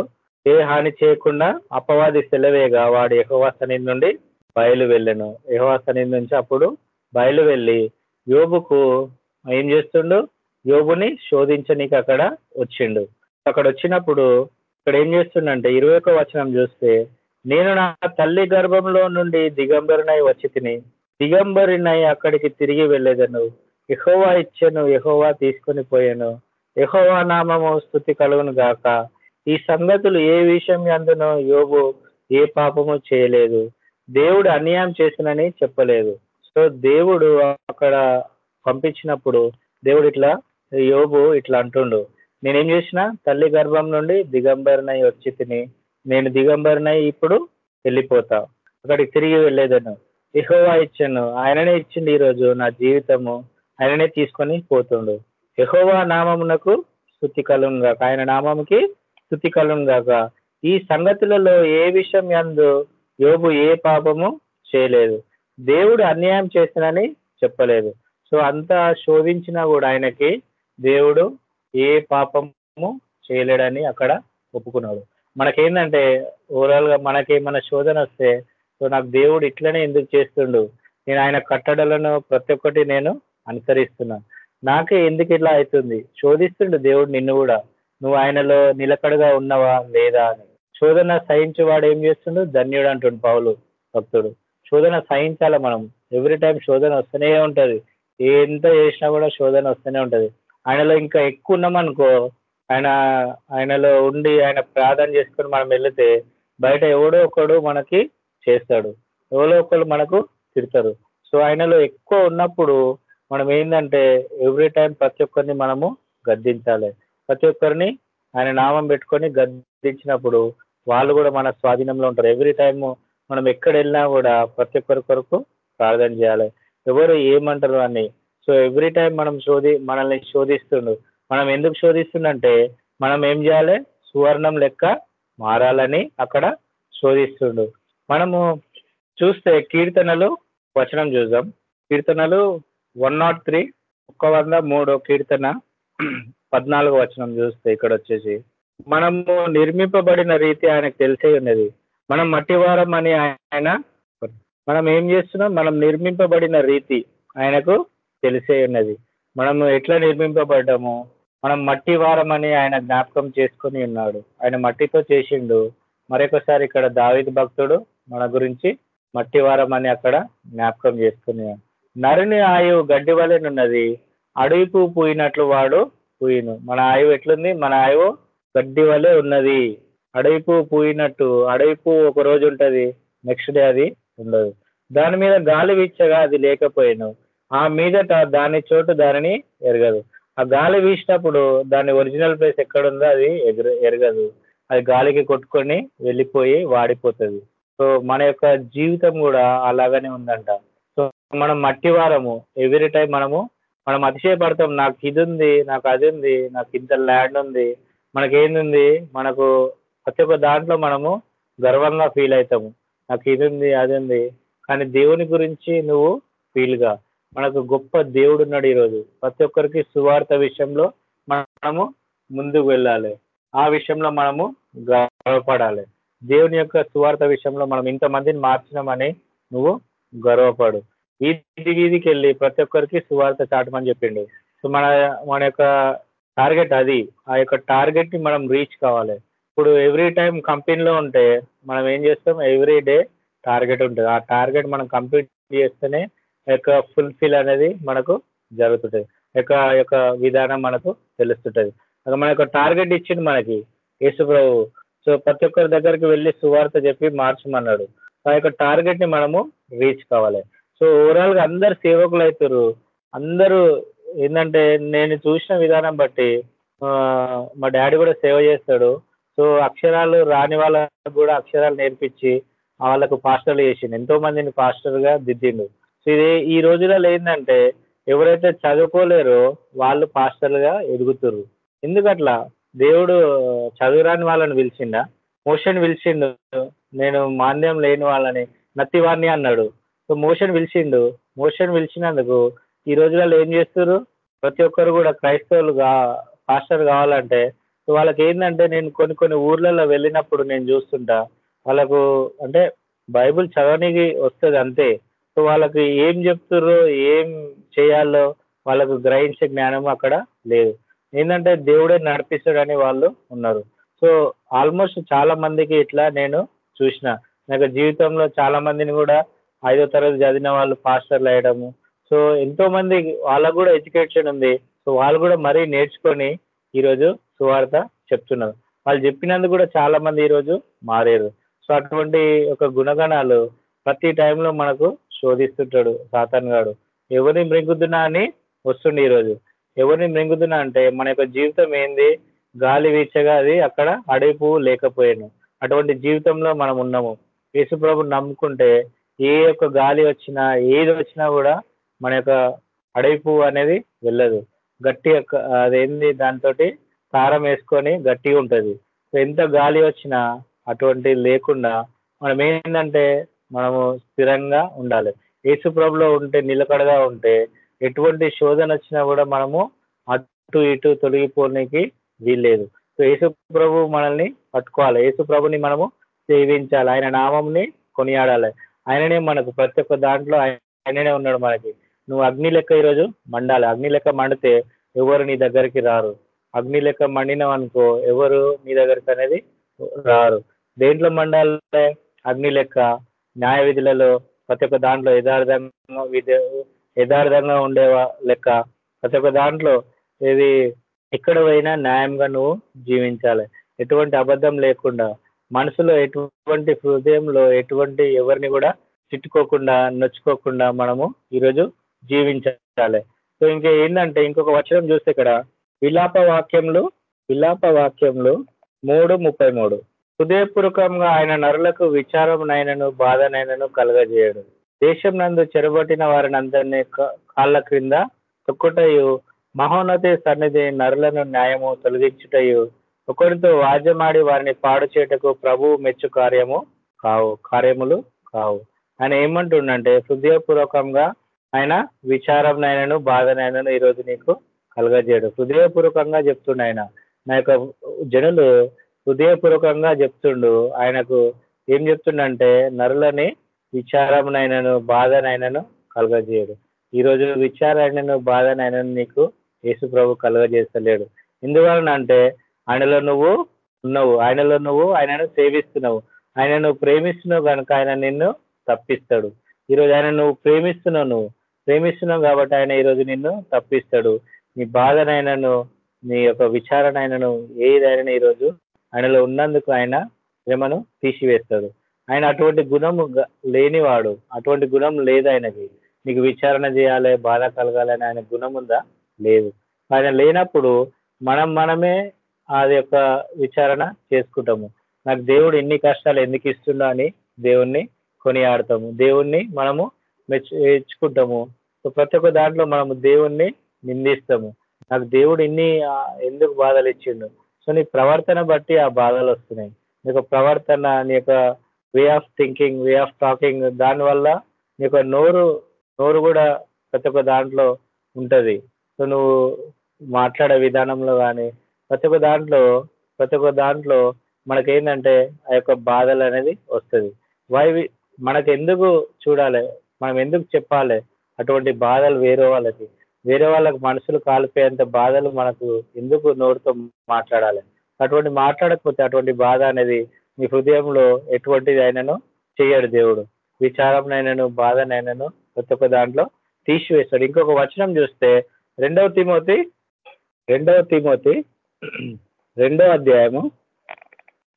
ఏ హాని చేయకుండా అపవాది సెలవేగా వాడు యహోవా సన్నిధి నుండి బయలు వెళ్ళాను. యహోవా సన్నిధి నుంచి అప్పుడు బయలు వెళ్ళి యోబుకు ఏం చేస్తుండు? యోబుని శోధించనీకి అక్కడ వచ్చిండు. అక్కడ వచ్చినప్పుడు ఇక్కడ ఏం చేస్తుండంటే ఇరవై ఒక వచనం చూస్తే నేను నా తల్లి గర్భంలో నుండి దిగంబరినై వచ్చి తిని దిగంబరినై అక్కడికి తిరిగి వెళ్ళేదను. ఎహోవా ఇచ్చాను ఎహోవా తీసుకొని పోయాను. ఎహోవా నామము స్థుతి కలుగును గాక. ఈ సంగతులు ఏ విషయం అందునో యోబు ఏ పాపము చేయలేదు. దేవుడు అన్యాయం చేసినని చెప్పలేదు. సో దేవుడు అక్కడ పంపించినప్పుడు దేవుడు ఇట్లా యోబు ఇట్లా అంటుండు. నేనేం చేసిన తల్లి గర్భం నుండి దిగంబరినై వచ్చి తిని నేను దిగంబరినై ఇప్పుడు వెళ్ళిపోతా. అక్కడికి తిరిగి వెళ్ళేదను. ఎహోవా ఇచ్చాను. ఆయననే ఇచ్చిండు ఈరోజు నా జీవితము. ఆయననే తీసుకొని పోతుండు. ఎహోవా నామమునకు స్థుతి కలుగాక ఆయన నామముకి స్థుతి కలుగాక ఈ సంగతులలో ఏ విషయం ఎందు యోబు ఏ పాపము చేయలేదు. దేవుడు అన్యాయం చేసినని చెప్పలేదు. సో అంతా శోధించినా కూడా ఆయనకి దేవుడు ఏ పాపము చేయలేడని అక్కడ ఒప్పుకున్నాడు. మనకేందంటే ఓవరాల్గా మనకి మన శోధన వస్తే సో నాకు దేవుడు ఇట్లనే ఎందుకు చేస్తుండు? నేను ఆయన కట్టడలను ప్రతి ఒక్కటి నేను అనుసరిస్తున్నా. నాకే ఎందుకు ఇట్లా అవుతుంది? శోధిస్తుండు దేవుడు నిన్ను కూడా. నువ్వు ఆయనలో నిలకడగా ఉన్నవా? లేదా అని. శోధన సహించి వాడు ఏం చేస్తుండు? ధన్యుడు అంటుండు పౌలు భక్తుడు. శోధన సహించాల మనం. ఎవ్రీ టైం శోధన వస్తూనే ఉంటది. ఎంత చేసినా కూడా శోధన వస్తూనే ఉంటది. ఆయనలో ఇంకా ఎక్కువ ఉన్నామనుకో ఆయన ఆయనలో ఉండి ఆయన ప్రార్థన చేసుకొని మనం వెళితే బయట ఎవడో ఒకడు మనకి చేస్తాడు. ఎవరో ఒకరు మనకు తిడతారు. సో ఆయనలో ఎక్కువ ఉన్నప్పుడు మనం ఏంటంటే ఎవ్రీ టైం ప్రతి ఒక్కరిని మనము గద్దించాలి. ప్రతి ఒక్కరిని ఆయన నామం పెట్టుకొని గద్దించినప్పుడు వాళ్ళు కూడా మన స్వాధీనంలో ఉంటారు. ఎవ్రీ టైం మనం ఎక్కడ వెళ్ళినా కూడా ప్రతి ఒక్కరి కొరకు ప్రార్థన చేయాలి. ఎవరు ఏమంటారు అని. సో ఎవ్రీ టైం మనం శోధి మనల్ని శోధిస్తుండు. మనం ఎందుకు శోధిస్తుండంటే మనం ఏం చేయాలి? సువర్ణం లెక్క మారాలని అక్కడ శోధిస్తుండు. మనము చూస్తే కీర్తనలు వచనం చూద్దాం. కీర్తనలు వన్ నాట్ త్రీ ఒక్క వంద మూడో కీర్తన. పద్నాలుగు వచనం చూస్తే ఇక్కడ వచ్చేసి మనము నిర్మింపబడిన రీతి ఆయనకు తెలిసే ఉన్నది. మనం మట్టివారం అని ఆయన మనం ఏం చేస్తున్నాం? మనం నిర్మింపబడిన రీతి ఆయనకు తెలిసే ఉన్నది. మనము ఎట్లా నిర్మింపబడ్డాము? మనం మట్టి వారం అని ఆయన జ్ఞాపకం చేసుకొని ఉన్నాడు. ఆయన మట్టితో చేసిండు. మరొకసారి ఇక్కడ దావిద్ భక్తుడు మన గురించి మట్టి వారం అని అక్కడ జ్ఞాపకం చేసుకుని నరుని ఆయువు గడ్డి వలెనున్నది. అడవి పువ్వు పూయినట్లు వాడు పోయిను. మన ఆయువు ఎట్లుంది? మన ఆయువు గడ్డి వలె ఉన్నది. అడవి పువ్వు పూయినట్టు. అడవి పువ్వు ఒక రోజు ఉంటది. నెక్స్ట్ డే అది ఉండదు. దాని మీద గాలి వీచగా అది లేకపోయాను. ఆ మీదట దాని చోటు దానిని ఎరగదు. ఆ గాలి వీసినప్పుడు దాని ఒరిజినల్ ప్లేస్ ఎక్కడుందో అది ఎగర ఎరగదు. అది గాలికి కొట్టుకొని వెళ్ళిపోయి వాడిపోతుంది. సో మన యొక్క జీవితం కూడా అలాగనే ఉందంట. సో మనం మట్టి వారము. ఎవ్రీ టైం మనము మనం అతిశయపడతాం నాకు ఇది ఉంది నాకు అది ఉంది నాకు ఇంత ల్యాండ్ ఉంది మనకేంది మనకు ప్రతి ఒక్క దాంట్లో మనము గర్వంగా ఫీల్ అవుతాము నాకు ఇది ఉంది అది ఉంది కానీ దేవుని గురించి నువ్వు ఫీల్గా మనకు గొప్ప దేవుడు ఉన్నాడు ఈరోజు. ప్రతి ఒక్కరికి సువార్త విషయంలో మనము ముందుకు వెళ్ళాలి. ఆ విషయంలో మనము గర్వపడాలి. దేవుని యొక్క సువార్త విషయంలో మనం ఇంతమందిని మార్చినామని నువ్వు గర్వపడు. వీధి వీధికి వెళ్ళి ప్రతి ఒక్కరికి సువార్త చాటమని చెప్పిండు. సో మన మన యొక్క టార్గెట్ అది. ఆ యొక్క టార్గెట్ని మనం రీచ్ కావాలి. ఇప్పుడు ఎవ్రీ టైం కంపెనీలో ఉంటే మనం ఏం చేస్తాం? ఎవ్రీ డే టార్గెట్ ఉంటుంది. ఆ టార్గెట్ మనం కంప్లీట్ చేస్తేనే యొక్క ఫుల్ఫిల్ అనేది మనకు జరుగుతుంటుంది యొక్క యొక్క విధానం మనకు తెలుస్తుంటుంది. మన యొక్క టార్గెట్ ఇచ్చింది మనకి యేసుప్రభు. సో ప్రతి ఒక్కరి దగ్గరికి వెళ్ళి సువార్త చెప్పి మార్చమన్నాడు. ఆ యొక్క టార్గెట్ని మనము రీచ్ కావాలి. సో ఓవరాల్గా అందరు సేవకులు అవుతారు అందరూ ఏంటంటే నేను చూసిన విధానం బట్టి ఆ, మా డాడీ కూడా సేవ చేస్తాడు. సో అక్షరాలు రాని వాళ్ళకు కూడా అక్షరాలు నేర్పించి వాళ్ళకు పాస్టర్లు చేసిండు. ఎంతో మందిని పాస్టర్గా దిద్దిండు. సో ఇది ఈ రోజులలో ఏంటంటే ఎవరైతే చదువుకోలేరో వాళ్ళు పాస్టర్లుగా ఎదుగుతుర్రు. ఎందుకట్లా? దేవుడు చదువురాని వాళ్ళని పిలిచిండా? మోషన్ పిలిచిండు. నేను మాంద్యం లేని వాళ్ళని నత్తివాణ్ణి అన్నాడు. సో మోషన్ పిలిచిండు. మోషన్ పిలిచినందుకు ఈ రోజులలో ఏం చేస్తారు ప్రతి ఒక్కరు కూడా క్రైస్తవులు కా పాస్టర్ కావాలంటే సో వాళ్ళకి ఏంటంటే నేను కొన్ని కొన్ని ఊర్లలో వెళ్ళినప్పుడు నేను చూస్తుంటా. వాళ్ళకు అంటే బైబిల్ చదవనికి వస్తుంది అంతే. సో వాళ్ళకి ఏం చెప్తుర్రో ఏం చేయాలో వాళ్ళకు గ్రహించే జ్ఞానం అక్కడ లేదు. ఏంటంటే దేవుడే నడిపిస్తాడని వాళ్ళు ఉన్నారు. సో ఆల్మోస్ట్ చాలా మందికి ఇట్లా నేను చూసిన. నాకు జీవితంలో చాలా మందిని కూడా ఐదో తరగతి చదివిన వాళ్ళు పాస్టర్లు అయ్యడము. సో ఎంతో మంది వాళ్ళకు కూడా ఎడ్యుకేషన్ ఉంది. సో వాళ్ళు కూడా మరీ నేర్చుకొని ఈరోజు సువార్త చెప్తున్నారు. వాళ్ళు చెప్పినందుకు కూడా చాలా మంది ఈరోజు మారారు. సో అటువంటి ఒక గుణగణాలు ప్రతి టైంలో మనకు శోధిస్తుంటాడు సాతాన్ గాడు. ఎవరిని మృంగుతున్నా అని వస్తుండే ఈరోజు. ఎవరిని మృంగుతున్నా అంటే మన యొక్క జీవితం ఏంది? గాలి వీచగా అది అక్కడ అడైపు లేకపోయాను. అటువంటి జీవితంలో మనం ఉన్నాము. యేసుప్రభు నమ్ముకుంటే ఏ యొక్క గాలి వచ్చినా ఏది వచ్చినా కూడా మన యొక్క అడైపు అనేది వెళ్ళదు. గట్టి యొక్క అదేంది దాంతో కారం వేసుకొని గట్టిగా ఉంటుంది. సో ఎంత గాలి వచ్చినా అటువంటి లేకుండా మనం ఏంటంటే మనము స్థిరంగా ఉండాలి. ఏసుప్రభులో ఉంటే నిలకడగా ఉంటే ఎటువంటి శోధన వచ్చినా కూడా మనము అటు ఇటు తొలగిపోనికి వీల్లేదు. సో యేసు ప్రభు మనల్ని పట్టుకోవాలి. యేసు ప్రభుని మనము సేవించాలి. ఆయన నామంని కొనియాడాలి. ఆయననే మనకు ప్రతి ఒక్క దాంట్లో ఆయననే ఉన్నాడు మనకి. నువ్వు అగ్ని లెక్క ఈరోజు మండాలి. అగ్ని లెక్క మండితే ఎవరు నీ దగ్గరికి రారు? అగ్ని లెక్క మండినావు అనుకో ఎవరు నీ దగ్గరికి అనేది రారు. దేంట్లో మండాలే? అగ్ని లెక్క. న్యాయ విధులలో ప్రతి ఒక్క దాంట్లో యథార్థంగా విధ యథార్థంగా ఉండే లెక్క? ప్రతి ఒక్క దాంట్లో ఇది ఎక్కడ పోయినా న్యాయంగా నువ్వు జీవించాలి. ఎటువంటి అబద్ధం లేకుండా మనసులో ఎటువంటి హృదయంలో ఎటువంటి ఎవరిని కూడా తిట్టుకోకుండా నొచ్చుకోకుండా మనము ఈరోజు జీవించాలి. సో ఇంకా ఏంటంటే ఇంకొక వచనం చూస్తే ఇక్కడ విలాప వాక్యములు విలాప వాక్యములు మూడు ముప్పై మూడు. హృదయపూర్వకంగా ఆయన నరులకు విచారమునైనను బాధనైనను కలగజేయడు దేశం నందు చెరబట్టిన వారిని అందరినీ కాళ్ళ క్రింద తొక్కుటయు మహోన్నతి సన్నిధి నరులను న్యాయము తొలగించుటయు ఒకరితో వాద్యమాడి వారిని పాడు చేయటకు ప్రభు మెచ్చు కార్యము కావు కార్యములు కావు. ఆయన ఏమంటుండంటే హృదయపూర్వకంగా ఆయన విచారంనైనను బాధనైనను ఈరోజు నీకు కలగజేయడు. హృదయపూర్వకంగా చెప్తుండు ఆయన. నా యొక్క జనులు హృదయపూర్వకంగా చెప్తుండు. ఆయనకు ఏం చెప్తుండంటే నరులని విచారమునైనను బాధనైనను కలగజేయడు. ఈరోజు విచారైనను బాధనైనను నీకు యేసు ప్రభు కలగజేస్తలేడు. ఎందువలన అంటే ఆయనలో నువ్వు ఉన్నావు. ఆయనలో నువ్వు ఆయనను సేవిస్తున్నావు. ఆయన నువ్వు ప్రేమిస్తున్నావు కనుక ఆయన నిన్ను తప్పిస్తాడు. ఈరోజు ఆయన నువ్వు ప్రేమిస్తున్నావు నువ్వు. ప్రేమిస్తున్నావు కాబట్టి ఆయన ఈరోజు నిన్ను తప్పిస్తాడు. నీ బాధనైనాను నీ యొక్క విచారణైనను ఏదైనా ఈరోజు ఆయనలో ఉన్నందుకు ఆయన ప్రేమను తీసివేస్తాడు. ఆయన అటువంటి గుణము లేనివాడు అటువంటి గుణం లేదు ఆయనకి. నీకు విచారణ చేయాలి బాధ కలగాలని ఆయన గుణం ఉందా? లేదు. ఆయన లేనప్పుడు మనం మనమే అది యొక్క విచారణ చేసుకుంటాము. నాకు దేవుడు ఎన్ని కష్టాలు ఎందుకు ఇస్తుండో అని దేవుణ్ణి కొనియాడతాము. దేవుణ్ణి మనము మెచ్చు మెచ్చుకుంటాము. సో ప్రతి ఒక్క దాంట్లో మనము దేవుణ్ణి నిందిస్తాము. నాకు దేవుడు ఇన్ని ఎందుకు బాధలు ఇచ్చిండు? సో నీ ప్రవర్తన బట్టి ఆ బాధలు వస్తున్నాయి. నీ యొక్క ప్రవర్తన నీ యొక్క way of thinking way of talking దానివల్ల నీ యొక్క నోరు నోరు కూడా ప్రతి ఒక్క దాంట్లో ఉంటుంది. సో నువ్వు మాట్లాడే విధానంలో కానీ ప్రతి ఒక్క దాంట్లో ప్రతి ఒక్క దాంట్లో మనకేంటంటే ఆ యొక్క బాధలు అనేది వస్తుంది. వై మనకు ఎందుకు చూడాలి? మనం ఎందుకు చెప్పాలి? అటువంటి బాధలు వేరే వాళ్ళకి. వేరే వాళ్ళకి మనసులు కాలిపోయేంత బాధలు మనకు ఎందుకు నోటితో మాట్లాడాలి? అటువంటి మాట్లాడకపోతే అటువంటి బాధ అనేది మీ హృదయంలో ఎటువంటిది అయినను చేయడు దేవుడు. విచారంనైనాను బాధనైనాను ప్రతి ఒక్క దాంట్లో తీసివేస్తాడు. ఇంకొక వచనం చూస్తే రెండవ తిమోతి రెండవ తిమోతి రెండో అధ్యాయము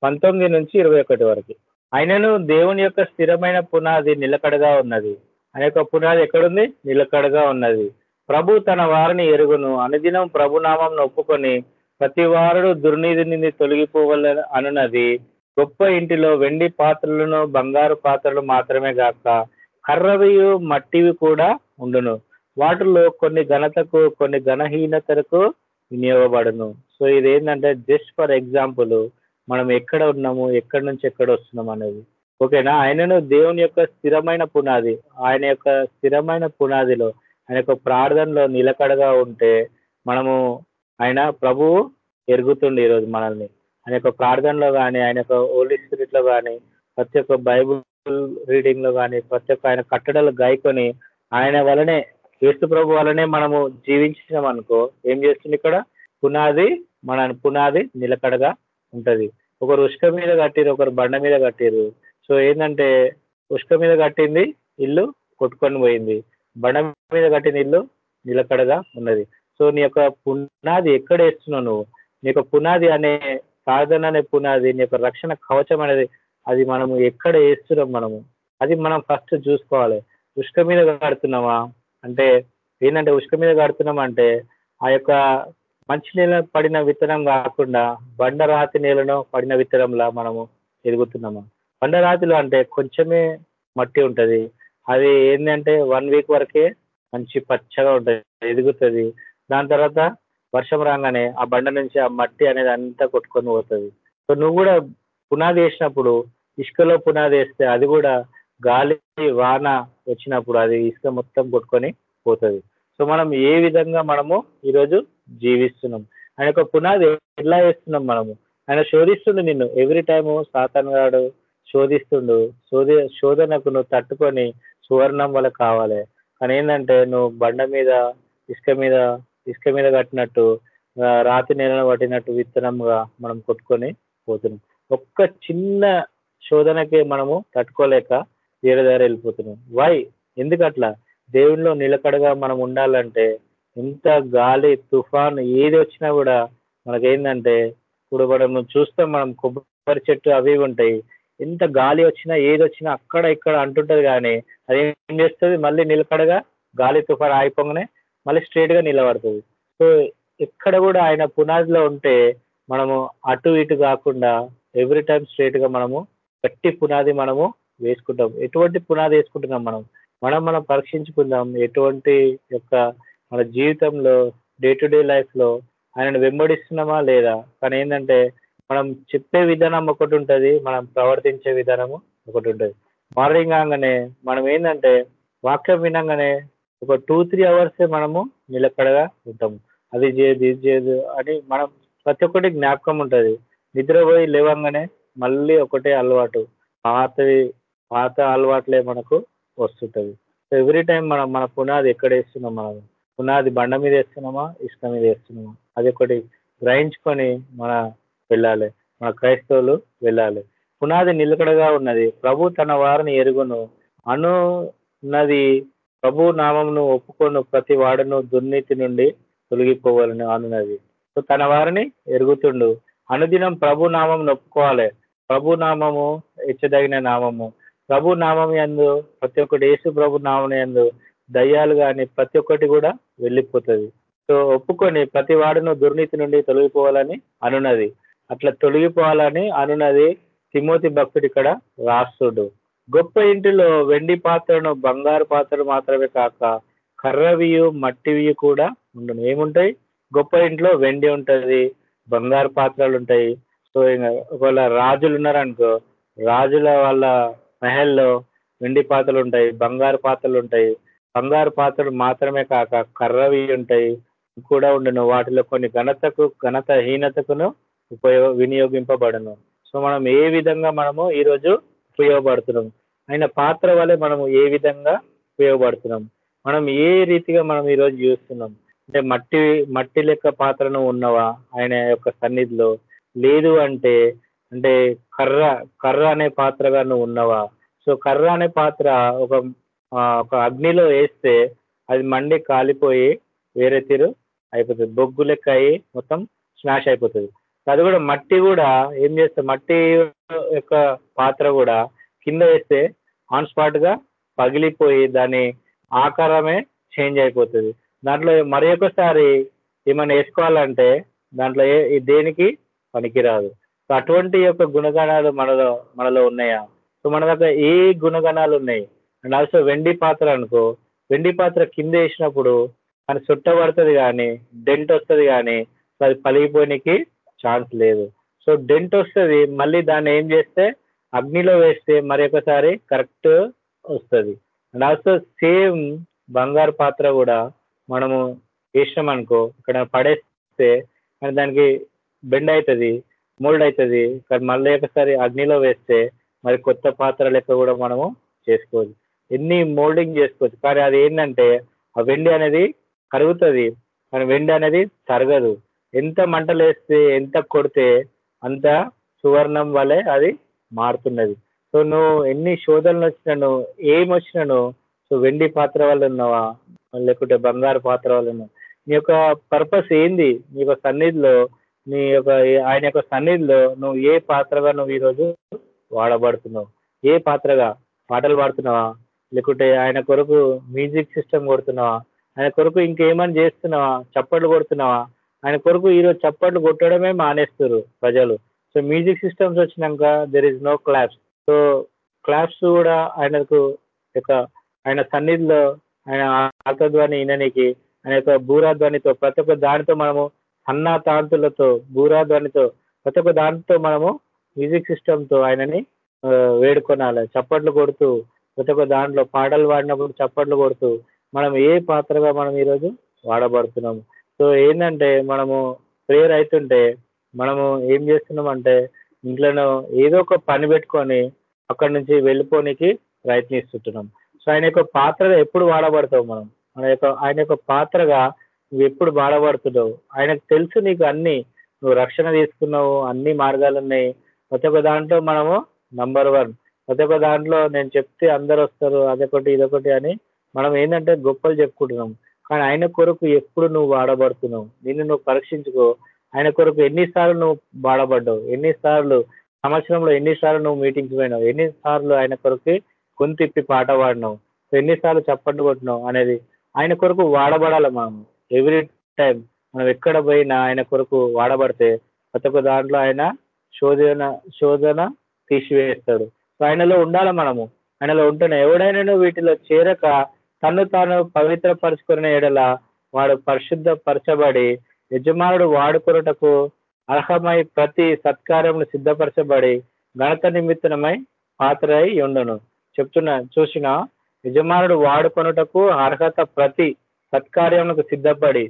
పంతొమ్మిది నుంచి ఇరవై ఒకటి వరకు. ఆయనను దేవుని యొక్క స్థిరమైన పునాది నిలకడగా ఉన్నది. ఆయన యొక్క పునాది ఎక్కడుంది? నిలకడగా ఉన్నది. ప్రభు తన వారిని ఎరుగును. అనుదినం ప్రభునామం ఒప్పుకొని ప్రతి వారుడు దుర్నీతి నుండి తొలగిపోవల అనున్నది. గొప్ప ఇంటిలో వెండి పాత్రలను బంగారు పాత్రలు మాత్రమే కాక కర్రవియు మట్టివి కూడా ఉండును. వాటిలో కొన్ని ఘనతకు కొన్ని ఘనహీనతలకు వినియోగపడును. సో ఇది ఏంటంటే జస్ట్ ఫర్ ఎగ్జాంపుల్ మనం ఎక్కడ ఉన్నాము ఎక్కడి నుంచి ఎక్కడ వస్తున్నాం అనేది. ఓకేనా? ఆయనను దేవుని యొక్క స్థిరమైన పునాది ఆయన యొక్క స్థిరమైన పునాదిలో ఆయన యొక్క ప్రార్థనలో నిలకడగా ఉంటే మనము ఆయన ప్రభువు ఎరుగుతుండే ఈరోజు మనల్ని. ఆయన యొక్క ప్రార్థనలో కానీ ఆయన యొక్క ఓల్డ్ స్పిరిట్లో కానీ ప్రతి ఒక్క బైబుల్ రీడింగ్లో కానీ ప్రతి ఒక్క ఆయన కట్టడలు గాయకొని ఆయన వలనే యేసు ప్రభు వలనే మనము జీవించినాం అనుకో ఏం చేస్తుంది ఇక్కడ? పునాది మన పునాది నిలకడగా ఉంటది. ఒకరు ఉష్క మీద కట్టిరు ఒకరు బండ మీద కట్టిరు సో ఏంటంటే ఉష్క మీద కట్టింది ఇల్లు కొట్టుకొని పోయింది. బండ మీద కట్టిన ఇల్లు నిలకడగా ఉన్నది. సో నీ యొక్క పునాది ఎక్కడ వేస్తున్నావు నువ్వు? నీ యొక్క పునాది అనే సాధన అనే పునాది నీ యొక్క రక్షణ కవచం అనేది అది మనము ఎక్కడ వేస్తున్నాం మనము? అది మనం ఫస్ట్ చూసుకోవాలి. ఉష్క మీద కడుతున్నామా? అంటే ఏంటంటే ఉష్క మీద కడుతున్నాం అంటే ఆ యొక్క మంచి నేల పడిన విత్తనం కాకుండా బండరాతి నేలను పడిన విత్తనంలా మనము ఎదుగుతున్నాము. బండరాతిలో అంటే కొంచెమే మట్టి ఉంటుంది. అది ఏంటంటే వన్ వీక్ వరకే మంచి పచ్చగా ఉంటుంది ఎదుగుతుంది. దాని తర్వాత వర్షం రాగానే ఆ బండ నుంచి ఆ మట్టి అనేది అంతా కొట్టుకొని పోతుంది. సో నువ్వు కూడా పునాది వేసినప్పుడు ఇసుకలో పునాది వేస్తే అది కూడా గాలి వాన వచ్చినప్పుడు అది ఇసుక మొత్తం కొట్టుకొని పోతుంది. సో మనం ఏ విధంగా మనము ఈరోజు జీవిస్తున్నాం? ఆయన యొక్క పునాది ఎలా వేస్తున్నాం మనము? ఆయన శోధిస్తుండు నిన్ను. ఎవ్రీ టైము సాతన్ గాడు శోధిస్తుండు. శోధి శోధనకు నువ్వు తట్టుకొని సువర్ణం వల్ల కావాలి. కానీ ఏంటంటే నువ్వు బండ మీద ఇసుక మీద ఇసుక మీద కట్టినట్టు రాతి నేలను పట్టినట్టు విత్తనంగా మనం కొట్టుకొని పోతున్నాం. ఒక్క చిన్న శోధనకి మనము తట్టుకోలేక వేరే దగ్గర వెళ్ళిపోతున్నాం. వై ఎందుకు అట్లా దేవునిలో నిలకడగా మనం ఉండాలంటే ఎంత గాలి తుఫాన్ ఏది వచ్చినా కూడా మనకేంటంటే ఇప్పుడు మనం చూస్తాం మనం కొబ్బరి చెట్టు అవి ఉంటాయి. ఎంత గాలి వచ్చినా ఏది వచ్చినా అక్కడ ఇక్కడ అంటుంటది కానీ అది ఏం చేస్తుంది? మళ్ళీ నిలకడగా గాలి తుఫాన్ ఆగిపోగానే మళ్ళీ స్ట్రైట్గా నిలబడుతుంది. సో ఎక్కడ కూడా ఆయన పునాదిలో ఉంటే మనము అటు ఇటు కాకుండా ఎవ్రీ టైం స్ట్రైట్గా మనము గట్టి పునాది మనము వేసుకుంటాం. ఎటువంటి పునాది వేసుకుంటున్నాం మనం? మనం మనం పరీక్షించుకుందాం. ఎటువంటి యొక్క మన జీవితంలో డే టు డే లైఫ్లో ఆయనను వెంబడిస్తున్నామా లేదా? కానీ ఏంటంటే మనం చెప్పే విధానం ఒకటి ఉంటుంది మనం ప్రవర్తించే విధానము ఒకటి ఉంటుంది. మార్నింగ్ కాగానే మనం ఏంటంటే వాక్యం వినంగానే ఒక టూ త్రీ అవర్సే మనము నిలకడగా ఉంటాము. అది చేయదు ఇది చేయదు అని మనం ప్రతి ఒక్కటి జ్ఞాపకం ఉంటుంది. నిద్రపోయి లేవంగానే మళ్ళీ ఒకటే అలవాటు. పాతవి పాత అలవాట్లే మనకు వస్తుంటుంది. సో ఎవ్రీ టైం మనం మన పునాది ఎక్కడ వేస్తున్నాం మనం? పునాది బండ మీద వేస్తున్నామా? ఇసుక మీద వేస్తున్నామా? అది ఒకటి గ్రహించుకొని మన వెళ్ళాలి. మన క్రైస్తవులు వెళ్ళాలి. పునాది నిలకడగా ఉన్నది. ప్రభు తన వారిని ఎరుగును. అను ఉన్నది ప్రభు నామంను ఒప్పుకొను. ప్రతి వాడును దుర్నీతి నుండి తొలగిపోవాలని అనున్నది. సో తన వారిని ఎరుగుతుండు. అనుదినం ప్రభు నామం ఒప్పుకోవాలి. ప్రభు నామము హెచ్చదగిన నామము. ప్రభు నామం ఎందు ప్రతి ఒక్కటి యేసు ప్రభు నామం ఎందు దయ్యాలు కానీ ప్రతి ఒక్కటి కూడా వెళ్ళిపోతుంది. సో ఒప్పుకొని ప్రతి వాడును దుర్నీతి నుండి తొలగిపోవాలని అనున్నది. అట్లా తొలగిపోవాలని అనున్నది తిమోతి భక్తుడు ఇక్కడ రాస్తుడు గొప్ప ఇంటిలో వెండి పాత్రను బంగారు పాత్రలు మాత్రమే కాక కర్రవియు మట్టివియు కూడా ఉండను. ఏముంటాయి? గొప్ప ఇంట్లో వెండి ఉంటుంది బంగారు పాత్రలు ఉంటాయి. సో ఒకవేళ రాజులు ఉన్నారనుకో రాజుల వాళ్ళ మహల్లో వెండి పాత్రలు ఉంటాయి బంగారు పాత్రలు ఉంటాయి బంగారు పాత్రలు మాత్రమే కాక కర్రవి ఉంటాయి. కూడా ఉండను. వాటిలో కొన్ని ఘనతకు ఘనత హీనతకును ఉపయోగ వినియోగింపబడను. సో మనం ఏ విధంగా మనము ఈరోజు ఉపయోగపడుతున్నాం? ఆయన పాత్ర వల్లే మనము ఏ విధంగా ఉపయోగపడుతున్నాం? మనం ఏ రీతిగా మనం ఈరోజు చూస్తున్నాం? అంటే మట్టి మట్టి లెక్క పాత్రను ఉన్నవా? ఆయన యొక్క సన్నిధిలో లేదు అంటే అంటే కర్ర కర్ర అనే పాత్రగా నువ్వు ఉన్నవా? సో కర్ర అనే పాత్ర ఒక ఒక అగ్నిలో వేస్తే అది మండి కాలిపోయి వేరే తీరు అయిపోతుంది. బొగ్గు లెక్క అయ్యి మొత్తం స్మాష్ అయిపోతుంది. అది కూడా మట్టి కూడా ఏం చేస్తే మట్టి యొక్క పాత్ర కూడా కింద వేస్తే ఆన్ స్పాట్గా పగిలిపోయి దాని ఆకారమే చేంజ్ అయిపోతుంది. దాంట్లో మరి ఒకసారి ఏమైనా వేసుకోవాలంటే దాంట్లో ఏ దేనికి పనికిరాదు. సో అటువంటి యొక్క గుణగణాలు మనలో మనలో ఉన్నాయా? సో మన దగ్గర ఏ గుణగణాలు ఉన్నాయి? అండ్ ఆల్సో వెండి పాత్ర అనుకో వెండి పాత్ర కింద వేసినప్పుడు అది చుట్టబడుతుంది కానీ డెంట్ వస్తుంది కానీ అది పలిగిపోయినకి ఛాన్స్ లేదు. సో డెంట్ వస్తుంది మళ్ళీ దాన్ని ఏం చేస్తే అగ్నిలో వేస్తే మరి ఒకసారి కరెక్ట్ వస్తుంది. అండ్ ఆల్సో సేమ్ బంగారు పాత్ర కూడా మనము వేసినాం అనుకో ఇక్కడ పడేస్తే దానికి బెండ్ అవుతుంది మోల్డ్ అవుతుంది కానీ మళ్ళీ ఒకసారి అగ్నిలో వేస్తే మరి కొత్త పాత్ర లెక్క కూడా మనము చేసుకోవచ్చు. ఎన్ని మోల్డింగ్ చేసుకోవచ్చు. కానీ అది ఏంటంటే ఆ వెండి అనేది కరుగుతుంది. కానీ వెండి అనేది తరగదు. ఎంత మంటలు వేస్తే ఎంత కొడితే అంత సువర్ణం వలె అది మారుతున్నది. సో నువ్వు ఎన్ని శోధనలు వచ్చినాను ఏం వచ్చినాను సో వెండి పాత్ర వల్ల ఉన్నావా? లేకుంటే బంగారు పాత్ర వల్ల ఉన్నావా? నీ యొక్క పర్పస్ ఏంది? నీ యొక్క సన్నిధిలో నీ యొక్క ఆయన యొక్క సన్నిధిలో నువ్వు ఏ పాత్రగా నువ్వు ఈరోజు వాడబడుతున్నావు? ఏ పాత్రగా? పాటలు పాడుతున్నావా? లేకుంటే ఆయన కొరకు మ్యూజిక్ సిస్టమ్ కొడుతున్నావా? ఆయన కొరకు ఇంకేమని చేస్తున్నావా? చప్పట్లు కొడుతున్నావా? ఆయన కొరకు ఈరోజు చప్పట్లు కొట్టడమే మానేస్తారు ప్రజలు. సో మ్యూజిక్ సిస్టమ్స్ వచ్చినాక there is no claps so claps కూడా ఆయనకు యొక్క ఆయన సన్నిధిలో ఆయన ఆతధ్వని వినడానికి ఆయన యొక్క భూరాధ్వనితో ప్రతి ఒక్క దానితో మనము అన్నా తాంతులతో బూరాధ్వనితో ప్రతి ఒక్క దానితో మనము మ్యూజిక్ సిస్టమ్తో ఆయనని వేడుకొనాలి. చప్పట్లు కొడుతూ ప్రతి ఒక్క దాంట్లో పాటలు పాడినప్పుడు చప్పట్లు కొడుతూ మనం ఏ పాత్రగా మనం ఈరోజు వాడబడుతున్నాము. సో ఏంటంటే మనము ప్రేయర్ అవుతుంటే మనము ఏం చేస్తున్నామంటే ఇంట్లోనో ఏదో ఒక పని పెట్టుకొని అక్కడి నుంచి వెళ్ళిపోనికి ప్రయత్నిస్తుంటున్నాం. సో ఆయన యొక్క పాత్రగా ఎప్పుడు వాడబడతాం మనం? మన యొక్క ఆయన యొక్క పాత్రగా నువ్వు ఎప్పుడు బాధపడుతున్నావు? ఆయనకు తెలుసు నీకు అన్ని. నువ్వు రక్షణ తీసుకున్నావు అన్ని మార్గాలు ఉన్నాయి. ప్రతి ఒక్క దాంట్లో మనము నంబర్ వన్ ప్రతి ఒక్క దాంట్లో నేను చెప్తే అందరు వస్తారు అదొకటి ఇదొకటి అని మనం ఏంటంటే గొప్పలు చెప్పుకుంటున్నాం. కానీ ఆయన కొరకు ఎప్పుడు నువ్వు వాడబడుతున్నావు నిన్ను నువ్వు పరీక్షించుకో. ఆయన కొరకు ఎన్నిసార్లు నువ్వు బాధపడ్డావు? ఎన్నిసార్లు సంవత్సరంలో ఎన్నిసార్లు నువ్వు మీటింగ్స్ పోయినావు? ఎన్నిసార్లు ఆయన కొరకు కొంతిప్పి పాట పాడినావు? ఎన్నిసార్లు చప్పట్లు కొట్టినావు అనేది ఆయన కొరకు వాడబడాలి మనం. ఎవ్రీ టైం మనం ఎక్కడ పోయినా ఆయన కొరకు వాడబడితే ప్రతి ఒక్క దాంట్లో ఆయన శోధన శోధన తీసివేస్తాడు. సో ఆయనలో ఉండాలి మనము. ఆయనలో ఉంటేనే ఎవడైనా వీటిలో చేరక తను తాను పవిత్రపరచుకునే ఎడల వాడు పరిశుద్ధ పరచబడి యజమానుడు వాడుకొనుటకు అర్హమై ప్రతి సత్కారమును సిద్ధపరచబడి ఘనత నిమిత్తమై పాత్ర అయి ఉండును. చెప్తున్నా చూసిన యజమానుడు వాడుకొనుటకు అర్హత ప్రతి సత్కార్యములకు సిద్ధపడి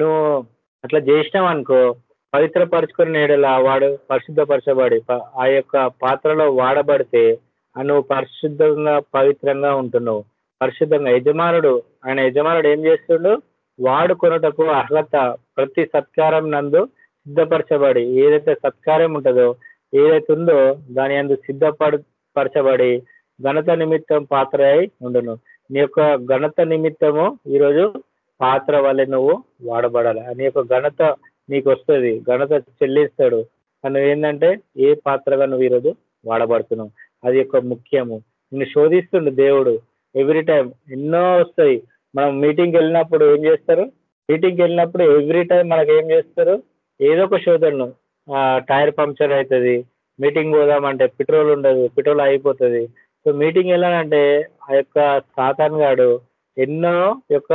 నువ్వు అట్లా చేసినావు అనుకో పవిత్రపరచుకుని ఎడల వాడు పరిశుద్ధపరచబడి ఆ యొక్క పాత్రలో వాడబడితే నువ్వు పరిశుద్ధంగా పవిత్రంగా ఉంటున్నావు. పరిశుద్ధంగా. యజమానుడు ఆయన యజమానుడు ఏం చేస్తుండు? వాడుకొనుటకు అర్హత ప్రతి సత్కారం నందు సిద్ధపరచబడి ఏదైతే సత్కారం ఉంటుందో ఏదైతే ఉందో దాని అందు సిద్ధపడు పరచబడి ఘనత నిమిత్తం పాత్ర అయి ఉండును. నీ యొక్క ఘనత నిమిత్తము ఈరోజు పాత్ర వల్లే నువ్వు వాడబడాలి. అని యొక్క ఘనత నీకు వస్తుంది. ఘనత చెల్లిస్తాడు. అని ఏంటంటే ఏ పాత్రగా నువ్వు ఈరోజు వాడబడుతున్నావు? అది యొక్క ముఖ్యము. నిన్ను శోధిస్తుండు దేవుడు. ఎవ్రీ టైం ఎన్నో వస్తాయి. మనం మీటింగ్కి వెళ్ళినప్పుడు ఏం చేస్తారు? మీటింగ్కి వెళ్ళినప్పుడు ఎవ్రీ టైం మనకు ఏం చేస్తారు? ఏదో ఒక శోధనను. టైర్ పంక్చర్ అవుతుంది మీటింగ్ పోదామంటే పెట్రోల్ ఉండదు. పెట్రోల్ అయిపోతుంది సో మీటింగ్ వెళ్ళాలంటే ఆ యొక్క సాతాన్ గాడు ఎన్నో యొక్క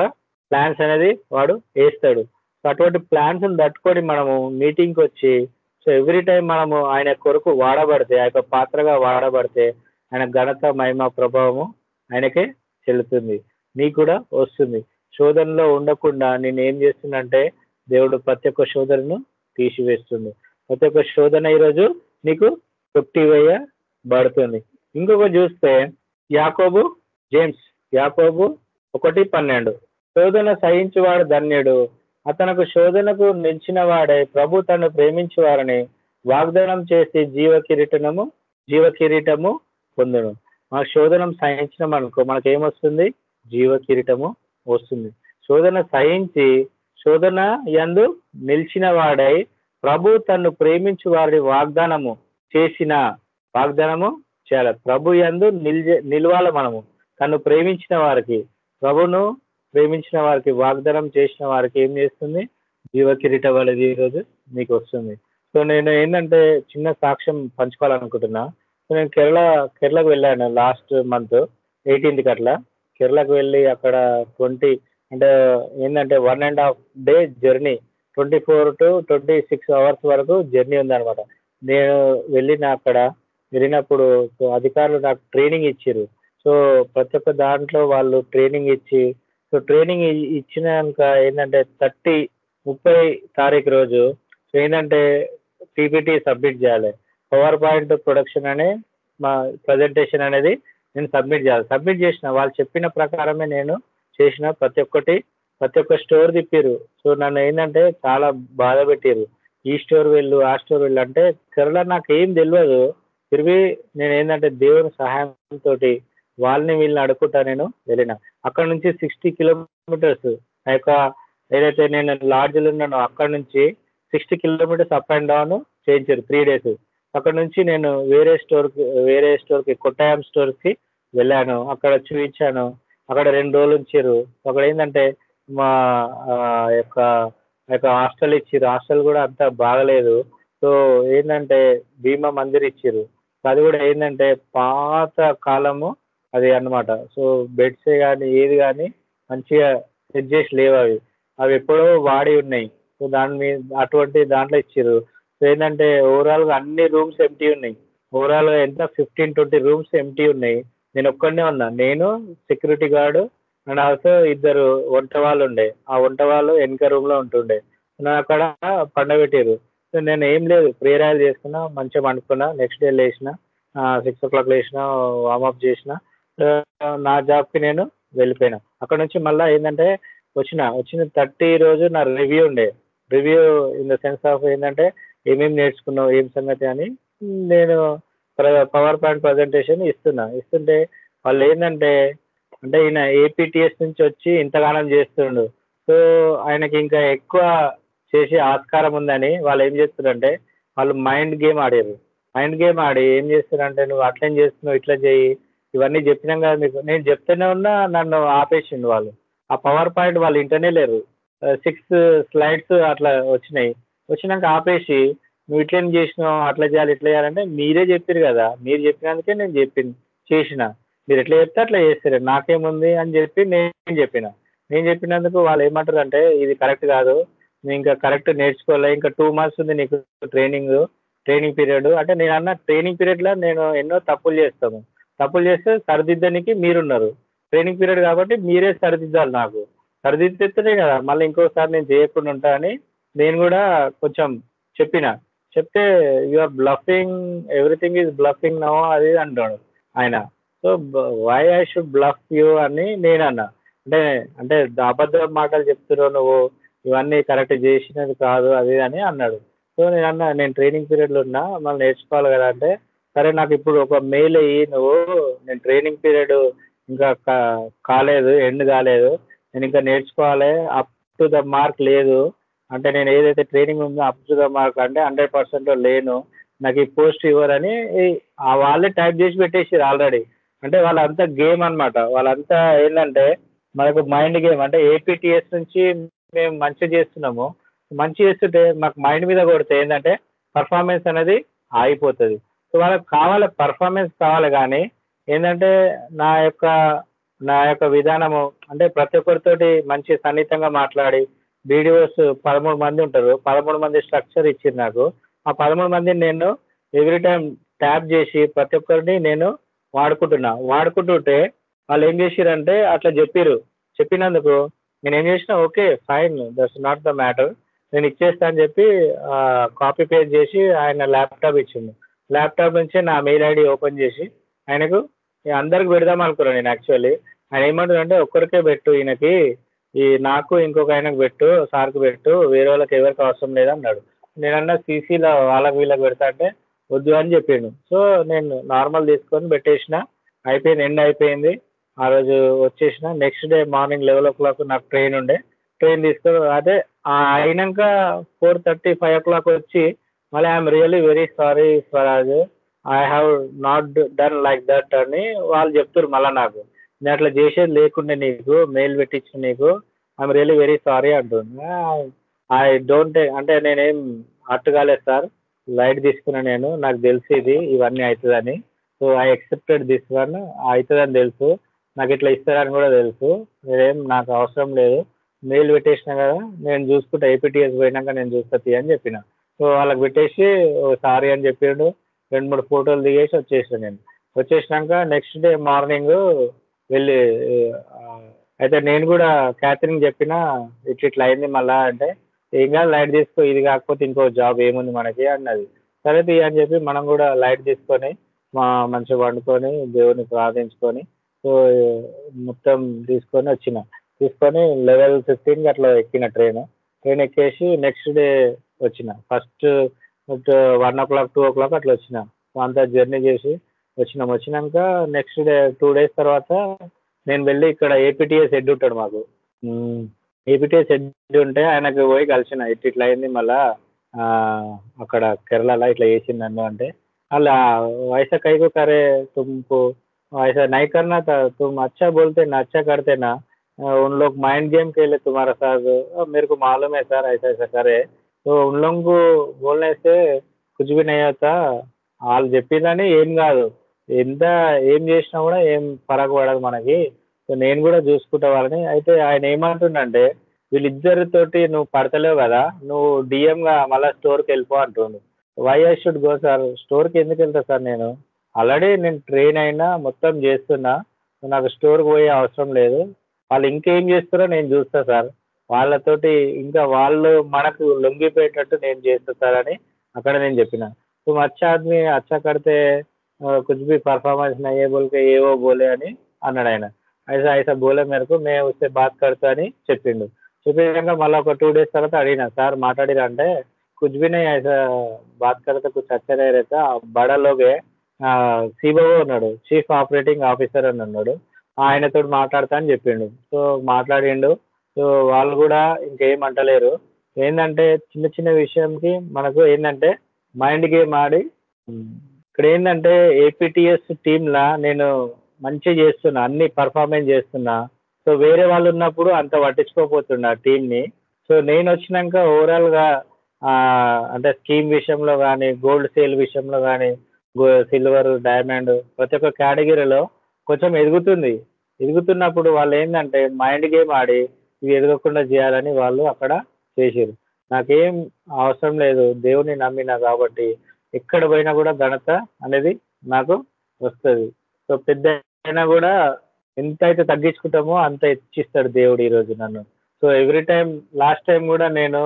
ప్లాన్స్ అనేది వాడు వేస్తాడు. సో అటువంటి ప్లాన్స్ తట్టుకొని మనము మీటింగ్కి వచ్చి సో ఎవ్రీ టైం మనము ఆయన కొరకు వాడబడితే ఆ యొక్క పాత్రగా వాడబడితే ఆయన ఘనత మహిమ ప్రభావము ఆయనకే చెల్లుతుంది. నీకు కూడా వస్తుంది. శోధనలో ఉండకుండా నేను ఏం చేస్తుందంటే దేవుడు ప్రతి ఒక్క శోధనను తీసివేస్తుంది. ప్రతి ఒక్క శోధన ఈరోజు నీకు కొట్టివేయబడుతుంది ఇంకొక చూస్తే యాకోబు జేమ్స్ యాకోబు ఒకటి పన్నెండు. శోధన సహించువాడు ధన్యుడు. అతనకు శోధనకు నిలిచిన వాడే ప్రభు తను ప్రేమించు వారిని వాగ్దానం చేసి జీవ కిరీటము జీవ కిరీటము పొందడం మన శోధనం సహించినాం అనుకో మనకి ఏమొస్తుంది జీవ కిరీటము వస్తుంది. శోధన సహించి శోధన యందు నిలిచిన వాడై ప్రభు తన్ను ప్రేమించు వారి వాగ్దానము చేసిన వాగ్దానము చేయాలి. ప్రభు యందు నిల్జ నిలవాలి మనము. తను ప్రేమించిన వారికి ప్రభును ప్రేమించిన వారికి వాగ్దానం చేసిన వారికి ఏం చేస్తుంది? జీవ కిరీటం అనేది ఈరోజు మీకు వస్తుంది. సో నేను ఏంటంటే చిన్న సాక్ష్యం పంచుకోవాలనుకుంటున్నా. సో నేను కేరళ కేరళకు వెళ్ళాను లాస్ట్ మంత్ ఎయిటీన్త్కి అట్లా. కేరళకు వెళ్ళి అక్కడ ట్వంటీ అంటే ఏంటంటే one and half day journey twenty four to twenty six hours వరకు జర్నీ ఉందన్నమాట. నేను వెళ్ళిన అక్కడ వెళ్ళినప్పుడు సో అధికారులు నాకు ట్రైనింగ్ ఇచ్చారు సో ప్రతి ఒక్క దాంట్లో వాళ్ళు ట్రైనింగ్ ఇచ్చి సో ట్రైనింగ్ ఇచ్చినాక ఏంటంటే థర్టీ ముప్పై తారీఖు రోజు సో ఏంటంటే పీపీటీ సబ్మిట్ చేయాలి. పవర్ పాయింట్ ప్రొడక్షన్ అనే మా ప్రజెంటేషన్ అనేది నేను సబ్మిట్ చేయాలి. సబ్మిట్ చేసిన వాళ్ళు చెప్పిన ప్రకారమే నేను చేసిన ప్రతి ఒక్కటి ప్రతి ఒక్క స్టోర్ తిప్పారు సో నన్ను ఏంటంటే చాలా బాధ పెట్టారు ఈ స్టోర్ వెళ్ళు ఆ స్టోర్ వెళ్ళు అంటే కేరళ నాకు ఏం తెలియదు తిరిగి నేను ఏంటంటే దేవుని సహాయంతో వాళ్ళని వీళ్ళని అడుక్కుంటా నేను వెళ్ళిన. అక్కడ నుంచి సిక్స్టీ కిలోమీటర్స్ ఆ యొక్క ఏదైతే నేను లాడ్జ్లో ఉన్నానో అక్కడ నుంచి sixty kilometres up and down చేయించారు త్రీ డేస్. అక్కడ నుంచి నేను వేరే స్టోర్కి వేరే స్టోర్కి కొట్టాయం స్టోర్కి వెళ్ళాను. అక్కడ చూపించాను అక్కడ రెండు రోజులు ఉంచారు. అక్కడ ఏంటంటే మా యొక్క యొక్క హాస్టల్ ఇచ్చారు. హాస్టల్ కూడా అంత బాగలేదు. సో ఏంటంటే భీమా మందిర్ ఇచ్చారు. అది కూడా ఏంటంటే పాత కాలము అది అన్నమాట. సో బెడ్స్ కానీ ఏది కానీ మంచిగా సెట్ చేసి లేవు అవి. అవి ఎప్పుడో వాడి ఉన్నాయి. సో దాని మీద అటువంటి దాంట్లో ఇచ్చారు సో ఏంటంటే ఓవరాల్గా అన్ని రూమ్స్ ఎంటీ ఉన్నాయి. ఓవరాల్గా ఎంత? ఫిఫ్టీన్ ట్వంటీ రూమ్స్ ఎంటీ ఉన్నాయి. నేను ఒక్కడనే ఉన్నా. నేను సెక్యూరిటీ గార్డు అండ్ ఆల్సో ఇద్దరు వంట వాళ్ళు ఉండే. ఆ వంట వాళ్ళు వెనక రూమ్లో ఉంటుండే. నన్ను అక్కడ పండబెట్టారు సో నేను ఏం లేదు ప్రేయర్ ఆయిల్ చేసుకున్నా మంచిగా పండుకున్నా నెక్స్ట్ డే లేచిన సిక్స్ ఓ క్లాక్ లేచిన వార్మప్ చేసిన నా జాబ్కి నేను వెళ్ళిపోయినా. అక్కడ నుంచి మళ్ళీ ఏంటంటే వచ్చిన వచ్చిన థర్టీ రోజు నా రివ్యూ ఉండే. Review in the sense of ఏంటంటే ఏమేమి నేర్చుకున్నావు ఏం సంగతి అని నేను పవర్ పాయింట్ ప్రజెంటేషన్ ఇస్తున్నా. ఇస్తుంటే వాళ్ళు ఏంటంటే అంటే ఈయన ఏపీటీఎస్ నుంచి వచ్చి ఇంతగానం చేస్తుండు. సో ఆయనకి ఇంకా ఎక్కువ చేసే ఆస్కారం ఉందని వాళ్ళు ఏం చేస్తారంటే వాళ్ళు మైండ్ గేమ్ ఆడారు. మైండ్ గేమ్ ఆడి ఏం చేస్తారంటే నువ్వు అట్లేం చేస్తున్నావు ఇట్లా చేయి. ఇవన్నీ చెప్పినాం కదా మీకు. నేను చెప్తూనే ఉన్నా నన్ను ఆపేసిండు వాళ్ళు. ఆ పవర్ పాయింట్ వాళ్ళు ఇంటనే లేరు. సిక్స్ స్లైడ్స్ అట్లా వచ్చినాయి. వచ్చినాక ఆపేసి నువ్వు ఇట్లేం చేసినావు అట్లా చేయాలి ఇట్లా చేయాలంటే మీరే చెప్పారు కదా. మీరు చెప్పినందుకే నేను చెప్పింది చేసిన. మీరు ఎట్లా చెప్తే అట్లా చేస్తారు. నాకేముంది అని చెప్పి నేను చెప్పిన. నేను చెప్పినందుకు వాళ్ళు ఏమంటారు అంటే ఇది కరెక్ట్ కాదు. నువ్వు ఇంకా కరెక్ట్ నేర్చుకోవాలి ఇంకా టూ మంత్స్ ఉంది నీకు ట్రైనింగ్ ట్రైనింగ్ పీరియడ్ అంటే నేను అన్న ట్రైనింగ్ పీరియడ్లో నేను ఎన్నో తప్పులు చేస్తాను. తప్పులు చేస్తే సరిదిద్దడానికి మీరున్నారు. ట్రైనింగ్ పీరియడ్ కాబట్టి మీరే సరిదిద్దాలి నాకు. సరిదిద్దితేనే కదా మళ్ళీ ఇంకోసారి నేను చేయకుండా ఉంటా అని నేను కూడా కొంచెం చెప్పిన. చెప్తే or bluffing everything is bluffing no అది అంటాడు ఆయన. So why I should bluff you అని నేను అన్నా. అంటే అంటే అబద్ధ మాటలు చెప్తున్నావు నువ్వు. ఇవన్నీ కరెక్ట్ చేసినది కాదు అది అని అన్నాడు. సో నేను అన్నా నేను ట్రైనింగ్ పీరియడ్లో ఉన్నా మళ్ళీ నేర్చుకోవాలి కదా అంటే సరే నాకు ఇప్పుడు ఒక మెయిల్ అయ్యి నువ్వు నేను ట్రైనింగ్ పీరియడ్ ఇంకా కాలేదు ఎండ్ కాలేదు నేను ఇంకా నేర్చుకోవాలి అప్ టు ద మార్క్ లేదు. అంటే నేను ఏదైతే ట్రైనింగ్ ఉందో అప్ టు ద మార్క్ అంటే హండ్రెడ్ పర్సెంట్ లేను. నాకు ఈ పోస్ట్ ఇవ్వరని వాళ్ళే టైప్ చేసి పెట్టేసారు ఆల్రెడీ అంటే వాళ్ళంతా గేమ్ అనమాట వాళ్ళంతా ఏంటంటే మనకు మైండ్ గేమ్ అంటే ఏపీటీఎస్ నుంచి మేము మంచిగా చేస్తున్నాము. మంచి చేస్తుంటే మాకు మైండ్ మీద కొడితే ఏంటంటే పర్ఫార్మెన్స్ అనేది ఆగిపోతుంది. సో వాళ్ళకి కావాలి పర్ఫార్మెన్స్ కావాలి కానీ ఏంటంటే నా యొక్క నా యొక్క విధానము అంటే ప్రతి ఒక్కరితోటి మంచి సన్నిహితంగా మాట్లాడి బీడిఓస్ పదమూడు మంది ఉంటారు. పదమూడు మంది స్ట్రక్చర్ ఇచ్చింది నాకు. ఆ పదమూడు మందిని నేను ఎవ్రీ టైం ట్యాప్ చేసి ప్రతి ఒక్కరిని నేను వాడుకుంటున్నా. వాడుకుంటుంటే వాళ్ళు ఏం చేసిరంటే అట్లా చెప్పిర్రు. చెప్పినందుకు నేను ఏం చేసిన okay fine that's not the matter. నేను ఇచ్చేస్తా అని చెప్పి కాపీ పేస్ట్ చేసి ఆయన ల్యాప్టాప్ ఇచ్చిండు. ల్యాప్టాప్ నుంచి నా మెయిల్ ఐడి ఓపెన్ చేసి ఆయనకు అందరికి పెడదాం అనుకున్నాను నేను యాక్చువల్లీ. ఆయన ఏమంటుందంటే ఒక్కరికే పెట్టు ఈయనకి ఈ నాకు ఇంకొక ఆయనకు పెట్టు సార్కి పెట్టు వేరే వాళ్ళకి ఎవరికి అవసరం లేదన్నాడు నేనన్నా సీసీలో వాళ్ళకి వీళ్ళకి పెడతా అంటే వద్దు అని చెప్పిండు. సో నేను నార్మల్ తీసుకొని పెట్టేసిన. అయిపోయింది ఎండ్ అయిపోయింది. ఆ రోజు వచ్చేసిన. Next day morning eleven o'clock నాకు ట్రైన్ ఉండే. ట్రైన్ తీసుకొని అదే అయినాక four thirty five o'clock వచ్చి మళ్ళీ I'm really very sorry Swaraj I have not done like that అని వాళ్ళు చెప్తారు మళ్ళీ నాకు. నేను అట్లా చేసేది లేకుండే నీకు మెయిల్ పెట్టించిన నీకు. ఐఎమ్ రియలీ వెరీ సారీ అంటుంది ఐ డోంట్ అంటే నేనేం అట్టు కాలేదు సార్. లైట్ తీసుకున్నా నేను. నాకు తెలిసి ఇది ఇవన్నీ అవుతుందని so I expected this one అవుతుందని తెలుసు. నాకు ఇట్లా ఇస్తారని కూడా తెలుసు. మీరేం నాకు అవసరం లేదు. మెయిల్ పెట్టేసిన కదా నేను చూసుకుంటా ఏపీటీఎస్ పోయినాక నేను చూస్తా తీ అని చెప్పిన. సో వాళ్ళకి పెట్టేసి సారీ అని చెప్పిండు రెండు మూడు ఫోటోలు దిగేసి వచ్చేసాను నేను. వచ్చేసినాక నెక్స్ట్ డే మార్నింగ్ వెళ్ళి అయితే నేను కూడా క్యాథరిన్ చెప్పిన ఇట్లా ఇట్లా అయింది మళ్ళా అంటే ఏం కాదు లైట్ తీసుకో ఇది కాకపోతే ఇంకో జాబ్ ఏముంది మనకి అన్నది. సరే తీ అని చెప్పి మనం కూడా లైట్ తీసుకొని మా మంచిగా వండుకొని దేవుడిని ప్రార్థించుకొని సో మొత్తం తీసుకొని వచ్చిన. తీసుకొని లెవెల్ ఫిఫ్టీన్కి అట్లా ఎక్కిన ట్రైన్ ట్రైన్ ఎక్కేసి నెక్స్ట్ డే వచ్చిన. First one o'clock two o'clock అట్లా వచ్చిన. అంతా జర్నీ చేసి వచ్చినాం. వచ్చినాక నెక్స్ట్ డే టూ డేస్ తర్వాత నేను వెళ్ళి ఇక్కడ ఏపీటీఎస్ హెడ్ ఉంటాడు మాకు. ఏపీటీఎస్ హెడ్ ఉంటే ఆయనకు పోయి కలిసిన. ఇట్లా ఇట్లా అయింది మళ్ళా అక్కడ కేరళలో ఇట్లా చేసింది నన్ను అంటే. అలా వయసకైకు కరే తుంపు ऐसा नहीं करना था तुम अच्छा बोलते ना अच्छा करते ना अ, उन लोग माइंड गेम खेले तुम्हारा साथ अ, मेरे को मालूम है सर ऐसा ऐसा करे तो उन लोगों को बोलने से कुछ भी नहीं होता వాళ్ళు చెప్పిందని ఏం కాదు ఎంత ఏం చేసినా కూడా ఏం ఫరక్ పడదు మనకి సో నేను కూడా చూసుకుంటా వాళ్ళని అయితే ఆయన ఏమంటుండంటే వీళ్ళిద్దరితోటి నువ్వు పడతలేవు కదా నువ్వు డిఎంగా మళ్ళీ స్టోర్కి వెళ్ళిపో అంటుండు why I should go sir స్టోర్కి ఎందుకు వెళ్తా సార్ నేను ఆల్రెడీ నేను ట్రైన్ అయినా మొత్తం చేస్తున్నా. నాకు స్టోర్కి పోయే అవసరం లేదు. వాళ్ళు ఇంకేం చేస్తారో నేను చూస్తా సార్. వాళ్ళతోటి ఇంకా వాళ్ళు మనకు లొంగిపోయేటట్టు నేను చేస్తా సార్ అని అక్కడ నేను చెప్పిన. तुम अच्छा అచ్చా కడితే करते कुछ भी परफॉर्मेंस नहीं है बोल అని అన్నాడు ఆయన. ఐసా ఐసా బోలే మేరకు మే వస్తే బాత్ కడతా అని చెప్పిండు. చెప్పినాక మళ్ళీ ఒక టూ డేస్ తర్వాత అడిగిన సార్ మాట్లాడిరా అంటే కుచ్ భీ ఐసా బాత్ కడితే కుచ్ అచ్చా రేత బడలోకే సిబోఓ ఉన్నాడు. చీఫ్ ఆపరేటింగ్ ఆఫీసర్ అని ఉన్నాడు. ఆయనతో మాట్లాడతా అని చెప్పిండు. సో మాట్లాడిండు. సో వాళ్ళు కూడా ఇంకేం అంటలేరు. ఏంటంటే చిన్న చిన్న విషయంకి మనకు ఏంటంటే మైండ్ గేమ్ ఆడి ఇక్కడ ఏంటంటే ఏపీటీఎస్ టీంలా నేను మంచిగా చేస్తున్నా అన్ని పర్ఫార్మెన్స్ చేస్తున్నా. సో వేరే వాళ్ళు ఉన్నప్పుడు అంత పట్టించుకోకపోతున్నా టీంని సో నేను వచ్చినాక ఓవరాల్గా అంటే స్కీమ్ విషయంలో కానీ గోల్డ్ సేల్ విషయంలో కానీ సిల్వర్ డైమండ్ ప్రతి ఒక్క కేటగిరీలో కొంచెం ఎదుగుతుంది. ఎదుగుతున్నప్పుడు వాళ్ళు ఏంటంటే మైండ్ గేమ్ ఆడి ఇవి ఎదగకుండా చేయాలని వాళ్ళు అక్కడ చేసారు నాకేం అవసరం లేదు. దేవుని నమ్మినా కాబట్టి ఎక్కడ పోయినా కూడా ఘనత అనేది నాకు వస్తుంది. సో పెద్ద అయినా కూడా ఎంత అయితే తగ్గించుకుంటామో అంత ఇచ్చిస్తాడు దేవుడు ఈరోజు నన్ను. So every time last time కూడా నేను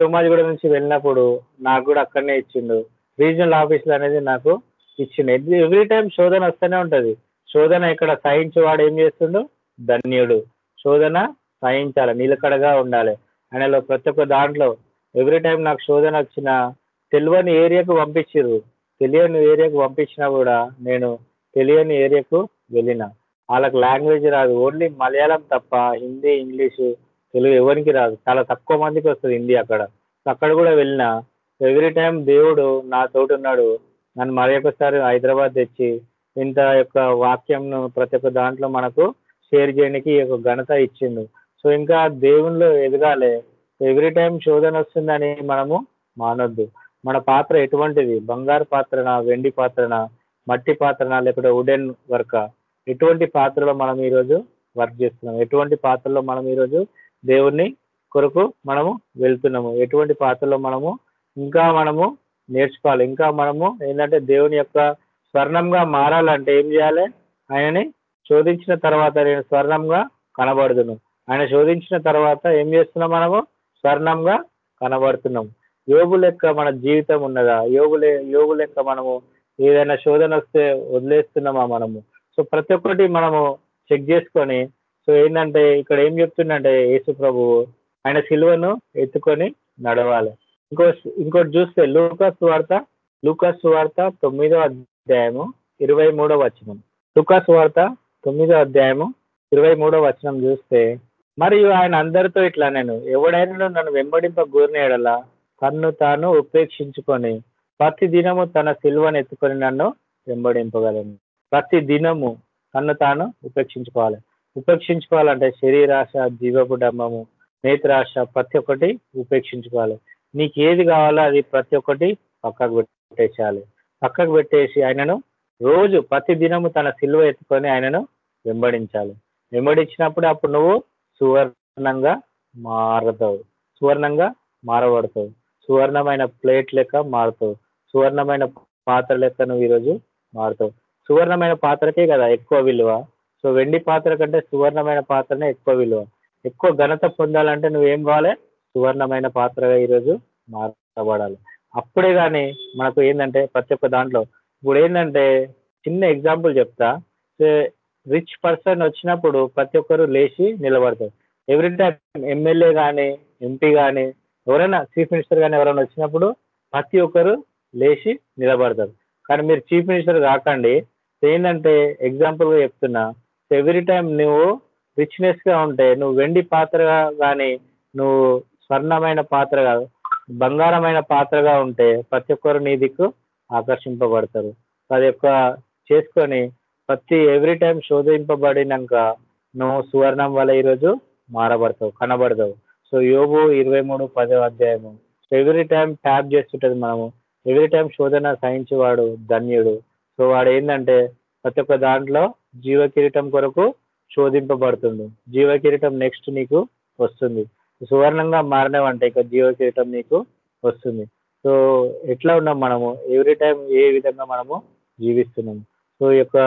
సోమాజిగూడ నుంచి వెళ్ళినప్పుడు నాకు కూడా అక్కడనే ఇచ్చిండు. రీజనల్ ఆఫీసులు అనేది నాకు ఇచ్చిండు. ఎవ్రీ టైం శోధన వస్తూనే ఉంటుంది. శోధన ఇక్కడ సహించి వాడు ఏం చేస్తుండు? ధన్యుడు. శోధన సహించాలి. నిలకడగా ఉండాలి. ఆయనలో ప్రతి ఒక్క దాంట్లో ఎవ్రీ టైం నాకు శోధన వచ్చిన తెలియని ఏరియాకు పంపించిర్రు. తెలియని ఏరియాకు పంపించినా కూడా నేను తెలియని ఏరియాకు వెళ్ళిన. వాళ్ళకి లాంగ్వేజ్ రాదు. ఓన్లీ మలయాళం తప్ప హిందీ ఇంగ్లీషు తెలుగు ఎవరికి రాదు. చాలా తక్కువ మందికి వస్తుంది హిందీ అక్కడ. అక్కడ కూడా వెళ్ళిన ఎవ్రీ టైం దేవుడు నాతోటి ఉన్నాడు. నన్ను మరి ఒకసారి హైదరాబాద్ తెచ్చి ఇంత యొక్క వాక్యంను ప్రతి ఒక్క దాంట్లో మనకు షేర్ చేయడానికి ఒక ఘనత ఇచ్చిండు. సో ఇంకా దేవునిలో ఎదగాలి. ఎవ్రీ టైం శోధన వస్తుందని మనము మానొద్దు. మన పాత్ర ఎటువంటిది? బంగారు పాత్రనా వెండి పాత్రనా మట్టి పాత్రనా లేకపోతే వుడెన్ వర్కా? ఎటువంటి పాత్రలో మనం ఈరోజు వర్క్ చేస్తున్నాం? ఎటువంటి పాత్రలో మనం ఈరోజు దేవుణ్ణి కొరకు మనము వెళ్తున్నాము? ఎటువంటి పాత్రలో మనము? ఇంకా మనము నేర్చుకోవాలి. ఇంకా మనము ఏంటంటే దేవుని యొక్క స్వర్ణంగా మారాలంటే ఏం చేయాలి? ఆయనని శోధించిన తర్వాత నేను స్వర్ణంగా కనబడుతున్నాం ఆయన శోధించిన తర్వాత ఏం చేస్తున్నాం మనము? స్వర్ణంగా కనబడుతున్నాం. యోగు లెక్క మన జీవితం ఉన్నదా? యోగు లే యోగు లెక్క మనము ఏదైనా శోధన వస్తే వదిలేస్తున్నామా మనము? సో ప్రతి ఒక్కటి మనము చెక్ చేసుకొని సో ఏంటంటే ఇక్కడ ఏం చెప్తుందంటే యేసు ప్రభువు ఆయన సిలువను ఎత్తుకొని నడవాలి. ఇంకో ఇంకోటి చూస్తే లూకాస్ వార్త లూకాస్ వార్త తొమ్మిదో అధ్యాయము ఇరవై మూడో వచనం. లూకాస్ వార్త తొమ్మిదో అధ్యాయము ఇరవై మూడో వచనం చూస్తే మరియు ఆయన అందరితో ఇట్లా నేను ఎవడైనా నన్ను వెంబడింప గోరినేడలా తన్ను తాను ఉపేక్షించుకొని ప్రతి దినము తన సిల్వను ఎత్తుకొని నన్ను వెంబడింపగలను. ప్రతి దినము తన్ను తాను ఉపేక్షించుకోవాలి. ఉపేక్షించుకోవాలంటే శరీరాశ జీవపు డంబము నేత్రాశ ప్రతి ఒక్కటి ఉపేక్షించుకోవాలి. నీకు ఏది కావాలో అది ప్రతి ఒక్కటి పక్కకు పెట్టేసేయాలి. పక్కకు పెట్టేసి ఆయనను రోజు ప్రతి దినము తన సిలువ ఎత్తుకొని ఆయనను వెంబడించాలి. వెంబడించినప్పుడు అప్పుడు నువ్వు సువర్ణంగా మారతావు. సువర్ణంగా మారబడతావు. సువర్ణమైన ప్లేట్ లెక్క మారుతావు. సువర్ణమైన పాత్ర లెక్క నువ్వు ఈరోజు మారుతావు. సువర్ణమైన పాత్రకే కదా ఎక్కువ విలువ. సో వెండి పాత్ర కంటే సువర్ణమైన పాత్రనే ఎక్కువ విలువ. ఎక్కువ ఘనత పొందాలంటే నువ్వేం కావాలి? సువర్ణమైన పాత్రగా ఈరోజు మార్చబడాలి అప్పుడే కానీ మనకు ఏంటంటే ప్రతి ఒక్క దాంట్లో ఇప్పుడు ఏంటంటే చిన్న ఎగ్జాంపుల్ చెప్తా. రిచ్ పర్సన్ వచ్చినప్పుడు ప్రతి ఒక్కరు లేచి నిలబడతారు. ఎవ్రీ టైం ఎమ్మెల్యే కానీ ఎంపీ కానీ ఎవరైనా చీఫ్ మినిస్టర్ కానీ ఎవరైనా వచ్చినప్పుడు ప్రతి ఒక్కరు లేచి నిలబడతారు. కానీ మీరు చీఫ్ మినిస్టర్ కాకండి. ఏంటంటే ఎగ్జాంపుల్గా చెప్తున్నా. ఎవ్రీ టైం నువ్వు రిచ్నెస్గా ఉంటే నువ్వు వెండి పాత్రగా కానీ నువ్వు స్వర్ణమైన పాత్రగా బంగారమైన పాత్రగా ఉంటే ప్రతి ఒక్కరు నీ దిక్కు ఆకర్షింపబడతారు. అది యొక్క చేసుకొని ప్రతి ఎవ్రీ టైం శోధింపబడినాక నువ్వు సువర్ణం వల్ల ఈరోజు మారబడతావు కనబడతావు. సో యోగు ఇరవై మూడు పదో అధ్యాయము. సో ఎవ్రీ టైం ట్యాప్ చేస్తుంటుంది మనము. ఎవ్రీ టైం శోధన సహించేవాడు ధన్యుడు. సో వాడు ఏంటంటే ప్రతి ఒక్క దాంట్లో జీవ కిరీటం కొరకు శోధింపబడుతుంది. జీవ కిరీటం నెక్స్ట్ నీకు వస్తుంది. సువర్ణంగా మారినవంటే ఇక జియో చేయటం నీకు వస్తుంది. సో ఎట్లా ఉన్నాం మనము? ఎవ్రీ టైం ఏ విధంగా మనము జీవిస్తున్నాము సో ఈ యొక్క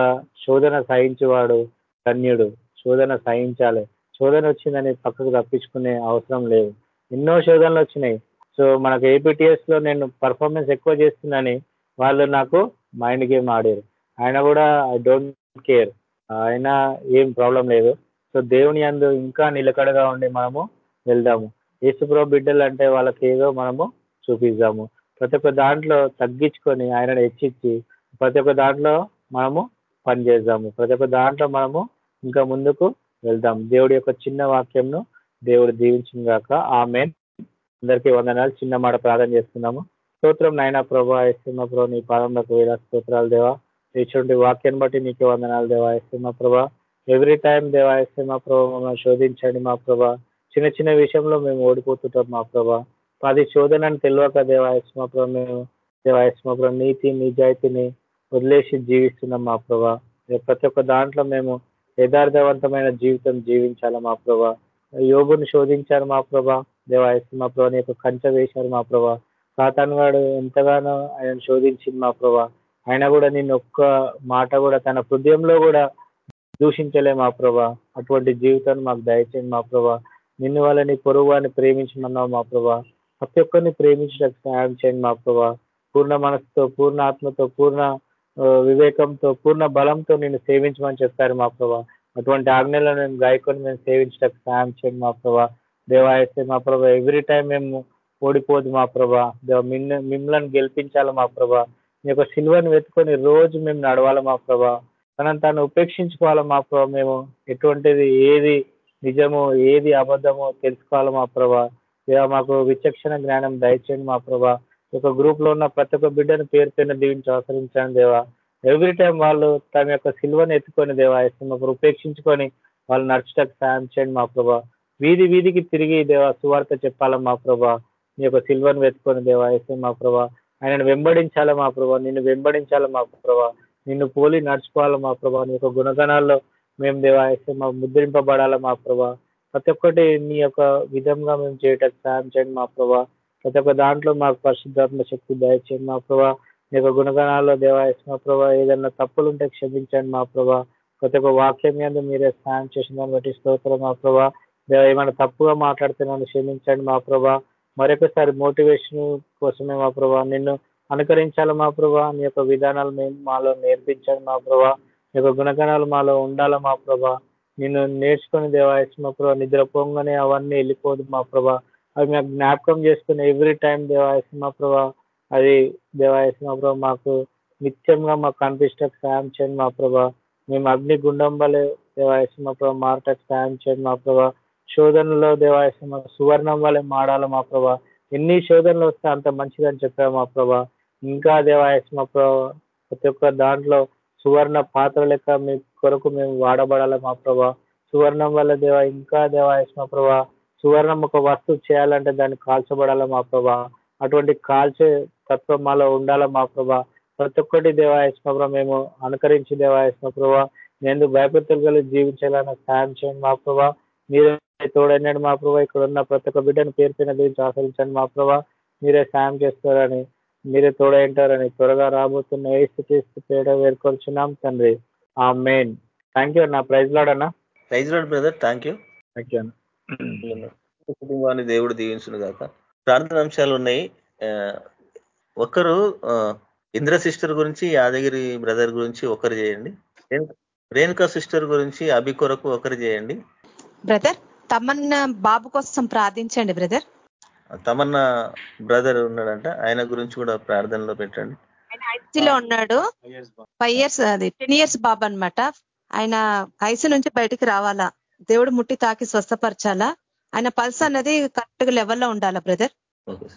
శోధన సహించేవాడు ధన్యుడు. శోధన సహించాలి. శోధన వచ్చిందని పక్కకు తప్పించుకునే అవసరం లేదు. ఎన్నో శోధనలు వచ్చినాయి. సో మనకు ఏపీటీఎస్లో నేను పర్ఫార్మెన్స్ ఎక్కువ చేస్తున్నాని వాళ్ళు నాకు మైండ్ గేమ్ ఆడారు. ఆయన కూడా ఐ డోంట్ కేర్ ఆయన ఏం ప్రాబ్లం లేదు. సో దేవుని అందు ఇంకా నిలకడగా ఉండి మనము వెళ్దాము. యేసుప్రభు బిడ్డలు అంటే వాళ్ళకి ఏదో మనము చూపిద్దాము. ప్రతి ఒక్క దాంట్లో తగ్గించుకొని ఆయనను హెచ్చించి ప్రతి ఒక్క దాంట్లో మనము పనిచేద్దాము. ప్రతి ఒక్క దాంట్లో మనము ఇంకా ముందుకు వెళ్దాం దేవుడి యొక్క చిన్న వాక్యంను దేవుడు దీవించిన గాక. ఆమె అందరికీ వందనాలు. చిన్న మాట ప్రార్థన చేస్తున్నాము. స్తోత్రం నాయన ప్రభా ఎస్ఎమ్మ ప్రభు నీ పాదంలోకి వేల స్తోత్రాలు దేవా. ఇటువంటి వాక్యాన్ని బట్టి నీకే వందనాలు దేవా. ఎస్ఎమ్మ ప్రభా ఎవ్రీ టైం దేవా ఎస్ఎమ్మ ప్రభా మమ్మల్ని శోధించండి మా ప్రభా. చిన్న చిన్న విషయంలో మేము ఓడిపోతుంటాం మా ప్రభా. అది శోధనని తెలియక దేవా ఎస్ఎమ్మ మేము దేవా ఎస్ఎమ్మ నీతి నిజాయితీని వదిలేసి జీవిస్తున్నాం మా ప్రభా. ప్రతి ఒక్క దాంట్లో మేము యథార్థవంతమైన జీవితం జీవించాలి మా ప్రభా. యోగుని శోధించారు మా ప్రభా. దేవాయస్సు మా ప్రభా నీ యొక్క కంచె వేశారు మా ప్రభా. సాతాన్ వాడు ఎంతగానో ఆయన శోధించింది మా ప్రభా. ఆయన కూడా నేను ఒక్క మాట కూడా తన హృదయంలో కూడా దూషించలే మా ప్రభా. అటువంటి జీవితాన్ని మాకు దయచేయండి మా ప్రభా. నిన్ను వాళ్ళని పొరుగు వారిని ప్రేమించమన్నావు మా ప్రభా. ప్రతి ఒక్కరిని ప్రేమించడానికి సహాయం చేయండి మా ప్రభా. పూర్ణ మనసుతో పూర్ణ ఆత్మతో పూర్ణ వివేకంతో పూర్ణ బలంతో నేను సేవించమని చెప్పారు మా ప్రభా. అటువంటి ఆజ్ఞలను మేము గాయకుని మేము సేవించడానికి సహాయం చేయండి మా ప్రభా. దేవాయస్తే మా ప్రభా ఎవ్రీ టైం మేము ఓడిపోదు మా ప్రభా. దేవ మిన్న మిమ్మల్ని గెలిపించాలి మా ప్రభా. మీ యొక్క సిల్వర్ని వెతుకొని రోజు మేము నడవాలి మా ప్రభా. తనని తాను ఉపేక్షించుకోవాలి మా ప్రభా మేము. ఎటువంటిది ఏది నిజమో ఏది అబద్ధమో తెలుసుకోవాలి మా ప్రభా. దేవ మాకు విచక్షణ జ్ఞానం దయచేయండి మా ప్రభా. ఒక గ్రూప్లో ఉన్న ప్రతి ఒక్క బిడ్డను పేరు పేరున దీవించి అవసరించాను దేవా. ఎవ్రీ టైం వాళ్ళు తమ యొక్క సిల్వను ఎత్తుకొని దేవా మాకు ఉపేక్షించుకొని వాళ్ళు నడుచుటకు సాయం చేయండి మా ప్రభా. వీధి వీధికి తిరిగి దేవా సువార్త చెప్పాలా మా ప్రభా. నీ యొక్క సిల్వను వెతుకొని దేవా ఎస్ఏ మా ప్రభా. ఆయనను వెంబడించాలా మా ప్రభా. నిన్ను వెంబడించాలా మా ప్రభా. నిన్ను పోలి నడుచుకోవాలా మా ప్రభా. నీ యొక్క గుణగణాల్లో మేము దేవా ఎస్ఏ మా ముద్రింపబడాలా మా ప్రభా? ప్రతి ఒక్కటి నీ యొక్క విధంగా మేము చేయటానికి సాయం చేయండి మా ప్రభా. ప్రతి ఒక్క దాంట్లో మాకు పరిశుద్ధాత్మ శక్తి దయచేయండి మా ప్రభా. నీ యొక్క గుణగణాల్లో దేవాయస్ మా ప్రభా ఏదైనా తప్పులు ఉంటే క్షమించండి మా ప్రభా. ప్రతి ఒక్క వాక్యం మీద మీరే సాయం చేసిన దాన్ని బట్టి స్తోత్రం మా ప్రభా. దేవ ఏమైనా తప్పుగా మాట్లాడితే నన్ను క్షమించండి మా ప్రభా. మరొకసారి మోటివేషన్ కోసమే మా ప్రభా. నిన్ను అనుకరించాలి మా ప్రభా? నీ యొక్క విధానాలు మేము మాలో నేర్పించండి మా ప్రభా. నీ యొక్క గుణగణాలు మాలో ఉండాలి మా ప్రభా? నిన్ను నేర్చుకుని దేవాయస్ మా ప్రభా నిద్రపోగానే అవన్నీ వెళ్ళిపోదు మా ప్రభా. అవి మేము జ్ఞాపకం చేసుకుని ఎవ్రీ టైం దేవాయస్ మా ప్రభా. అది దేవాయస్ మా ప్రభా మాకు నిత్యంగా మాకు కనిపించడానికి సాయం చేయండి మా ప్రభా. మేము అగ్ని గుండం వల్లే దేవాయస్ మా ప్రభా మారటకు సాయం చేయండి మా ప్రభా. శోధనలో దేవాయస్ మా సువర్ణం వల్లే మాడాలి మా ప్రభా. ఎన్ని శోధనలు వస్తే అంత మంచిదని చెప్పారు మా ప్రభా. ఇంకా దేవాయస్ మా ప్రభా ప్రతి ఒక్క దాంట్లో సువర్ణ పాత్ర లెక్క మీ కొరకు మేము వాడబడాలి మా ప్రభా? సువర్ణం వల్ల దేవ ఇంకా దేవా మా ప్రభా? సువర్ణం ఒక వస్తువు చేయాలంటే దాన్ని కాల్చబడాలి మా ప్రభా? అటువంటి కాల్చే తత్వం మాలో ఉండాలి మా ప్రభా? ప్రతి ఒక్కటి దేవాయస్మ ప్రభా మేము అనుకరించి దేవాయస్మ ప్రభా నేను భయపెత్తలు జీవించాలని సాయం చేయండి మా ప్రభా. మీరే తోడన్నాడు మా ప్రభా. ఇక్కడ ఉన్న ప్రతి ఒక్క బిడ్డను పేరు పైన గురించి ఆచరించండి మా ప్రభా. మీరే సాయం చేస్తారని మీరే తోడైంటారని త్వరగా రాబోతున్న ఏసు క్రీస్తు పేడ వేర్కొల్చున్నాం తండ్రి. ఆ మెయిన్ థ్యాంక్ యూ అన్న ప్రైజ్ లాడన్నా prize rod brother thank you thank you అన్న. (clears throat) కుటుంబాన్ని దేవుడు దీవించును గాక. ప్రార్థన అంశాలు ఉన్నాయి. ఒకరు ఇంద్ర సిస్టర్ గురించి యాదగిరి బ్రదర్ గురించి ఒకరు చేయండి. రేణు- రేణుకా సిస్టర్ గురించి అభి కొరకు ఒకరు చేయండి. బ్రదర్ తమన్నా బాబు కోసం ప్రార్థించండి బ్రదర్. తమన్నా బ్రదర్ ఉన్నాడంట ఆయన గురించి కూడా ప్రార్థనలో పెట్టండి. ఆయన ఐసీలో ఉన్నాడు. ఫైవ్ ఇయర్స్ అది టెన్ ఇయర్స్ బాబు అన్నమాట. ఆయన ఐసీ నుంచి బయటికి రావాలా? దేవుడు ముట్టి తాకి స్వస్థపరచాలా? ఆయన పల్స్ అనేది కరెక్ట్గా లెవెల్లో ఉండాలా బ్రదర్ ఓకే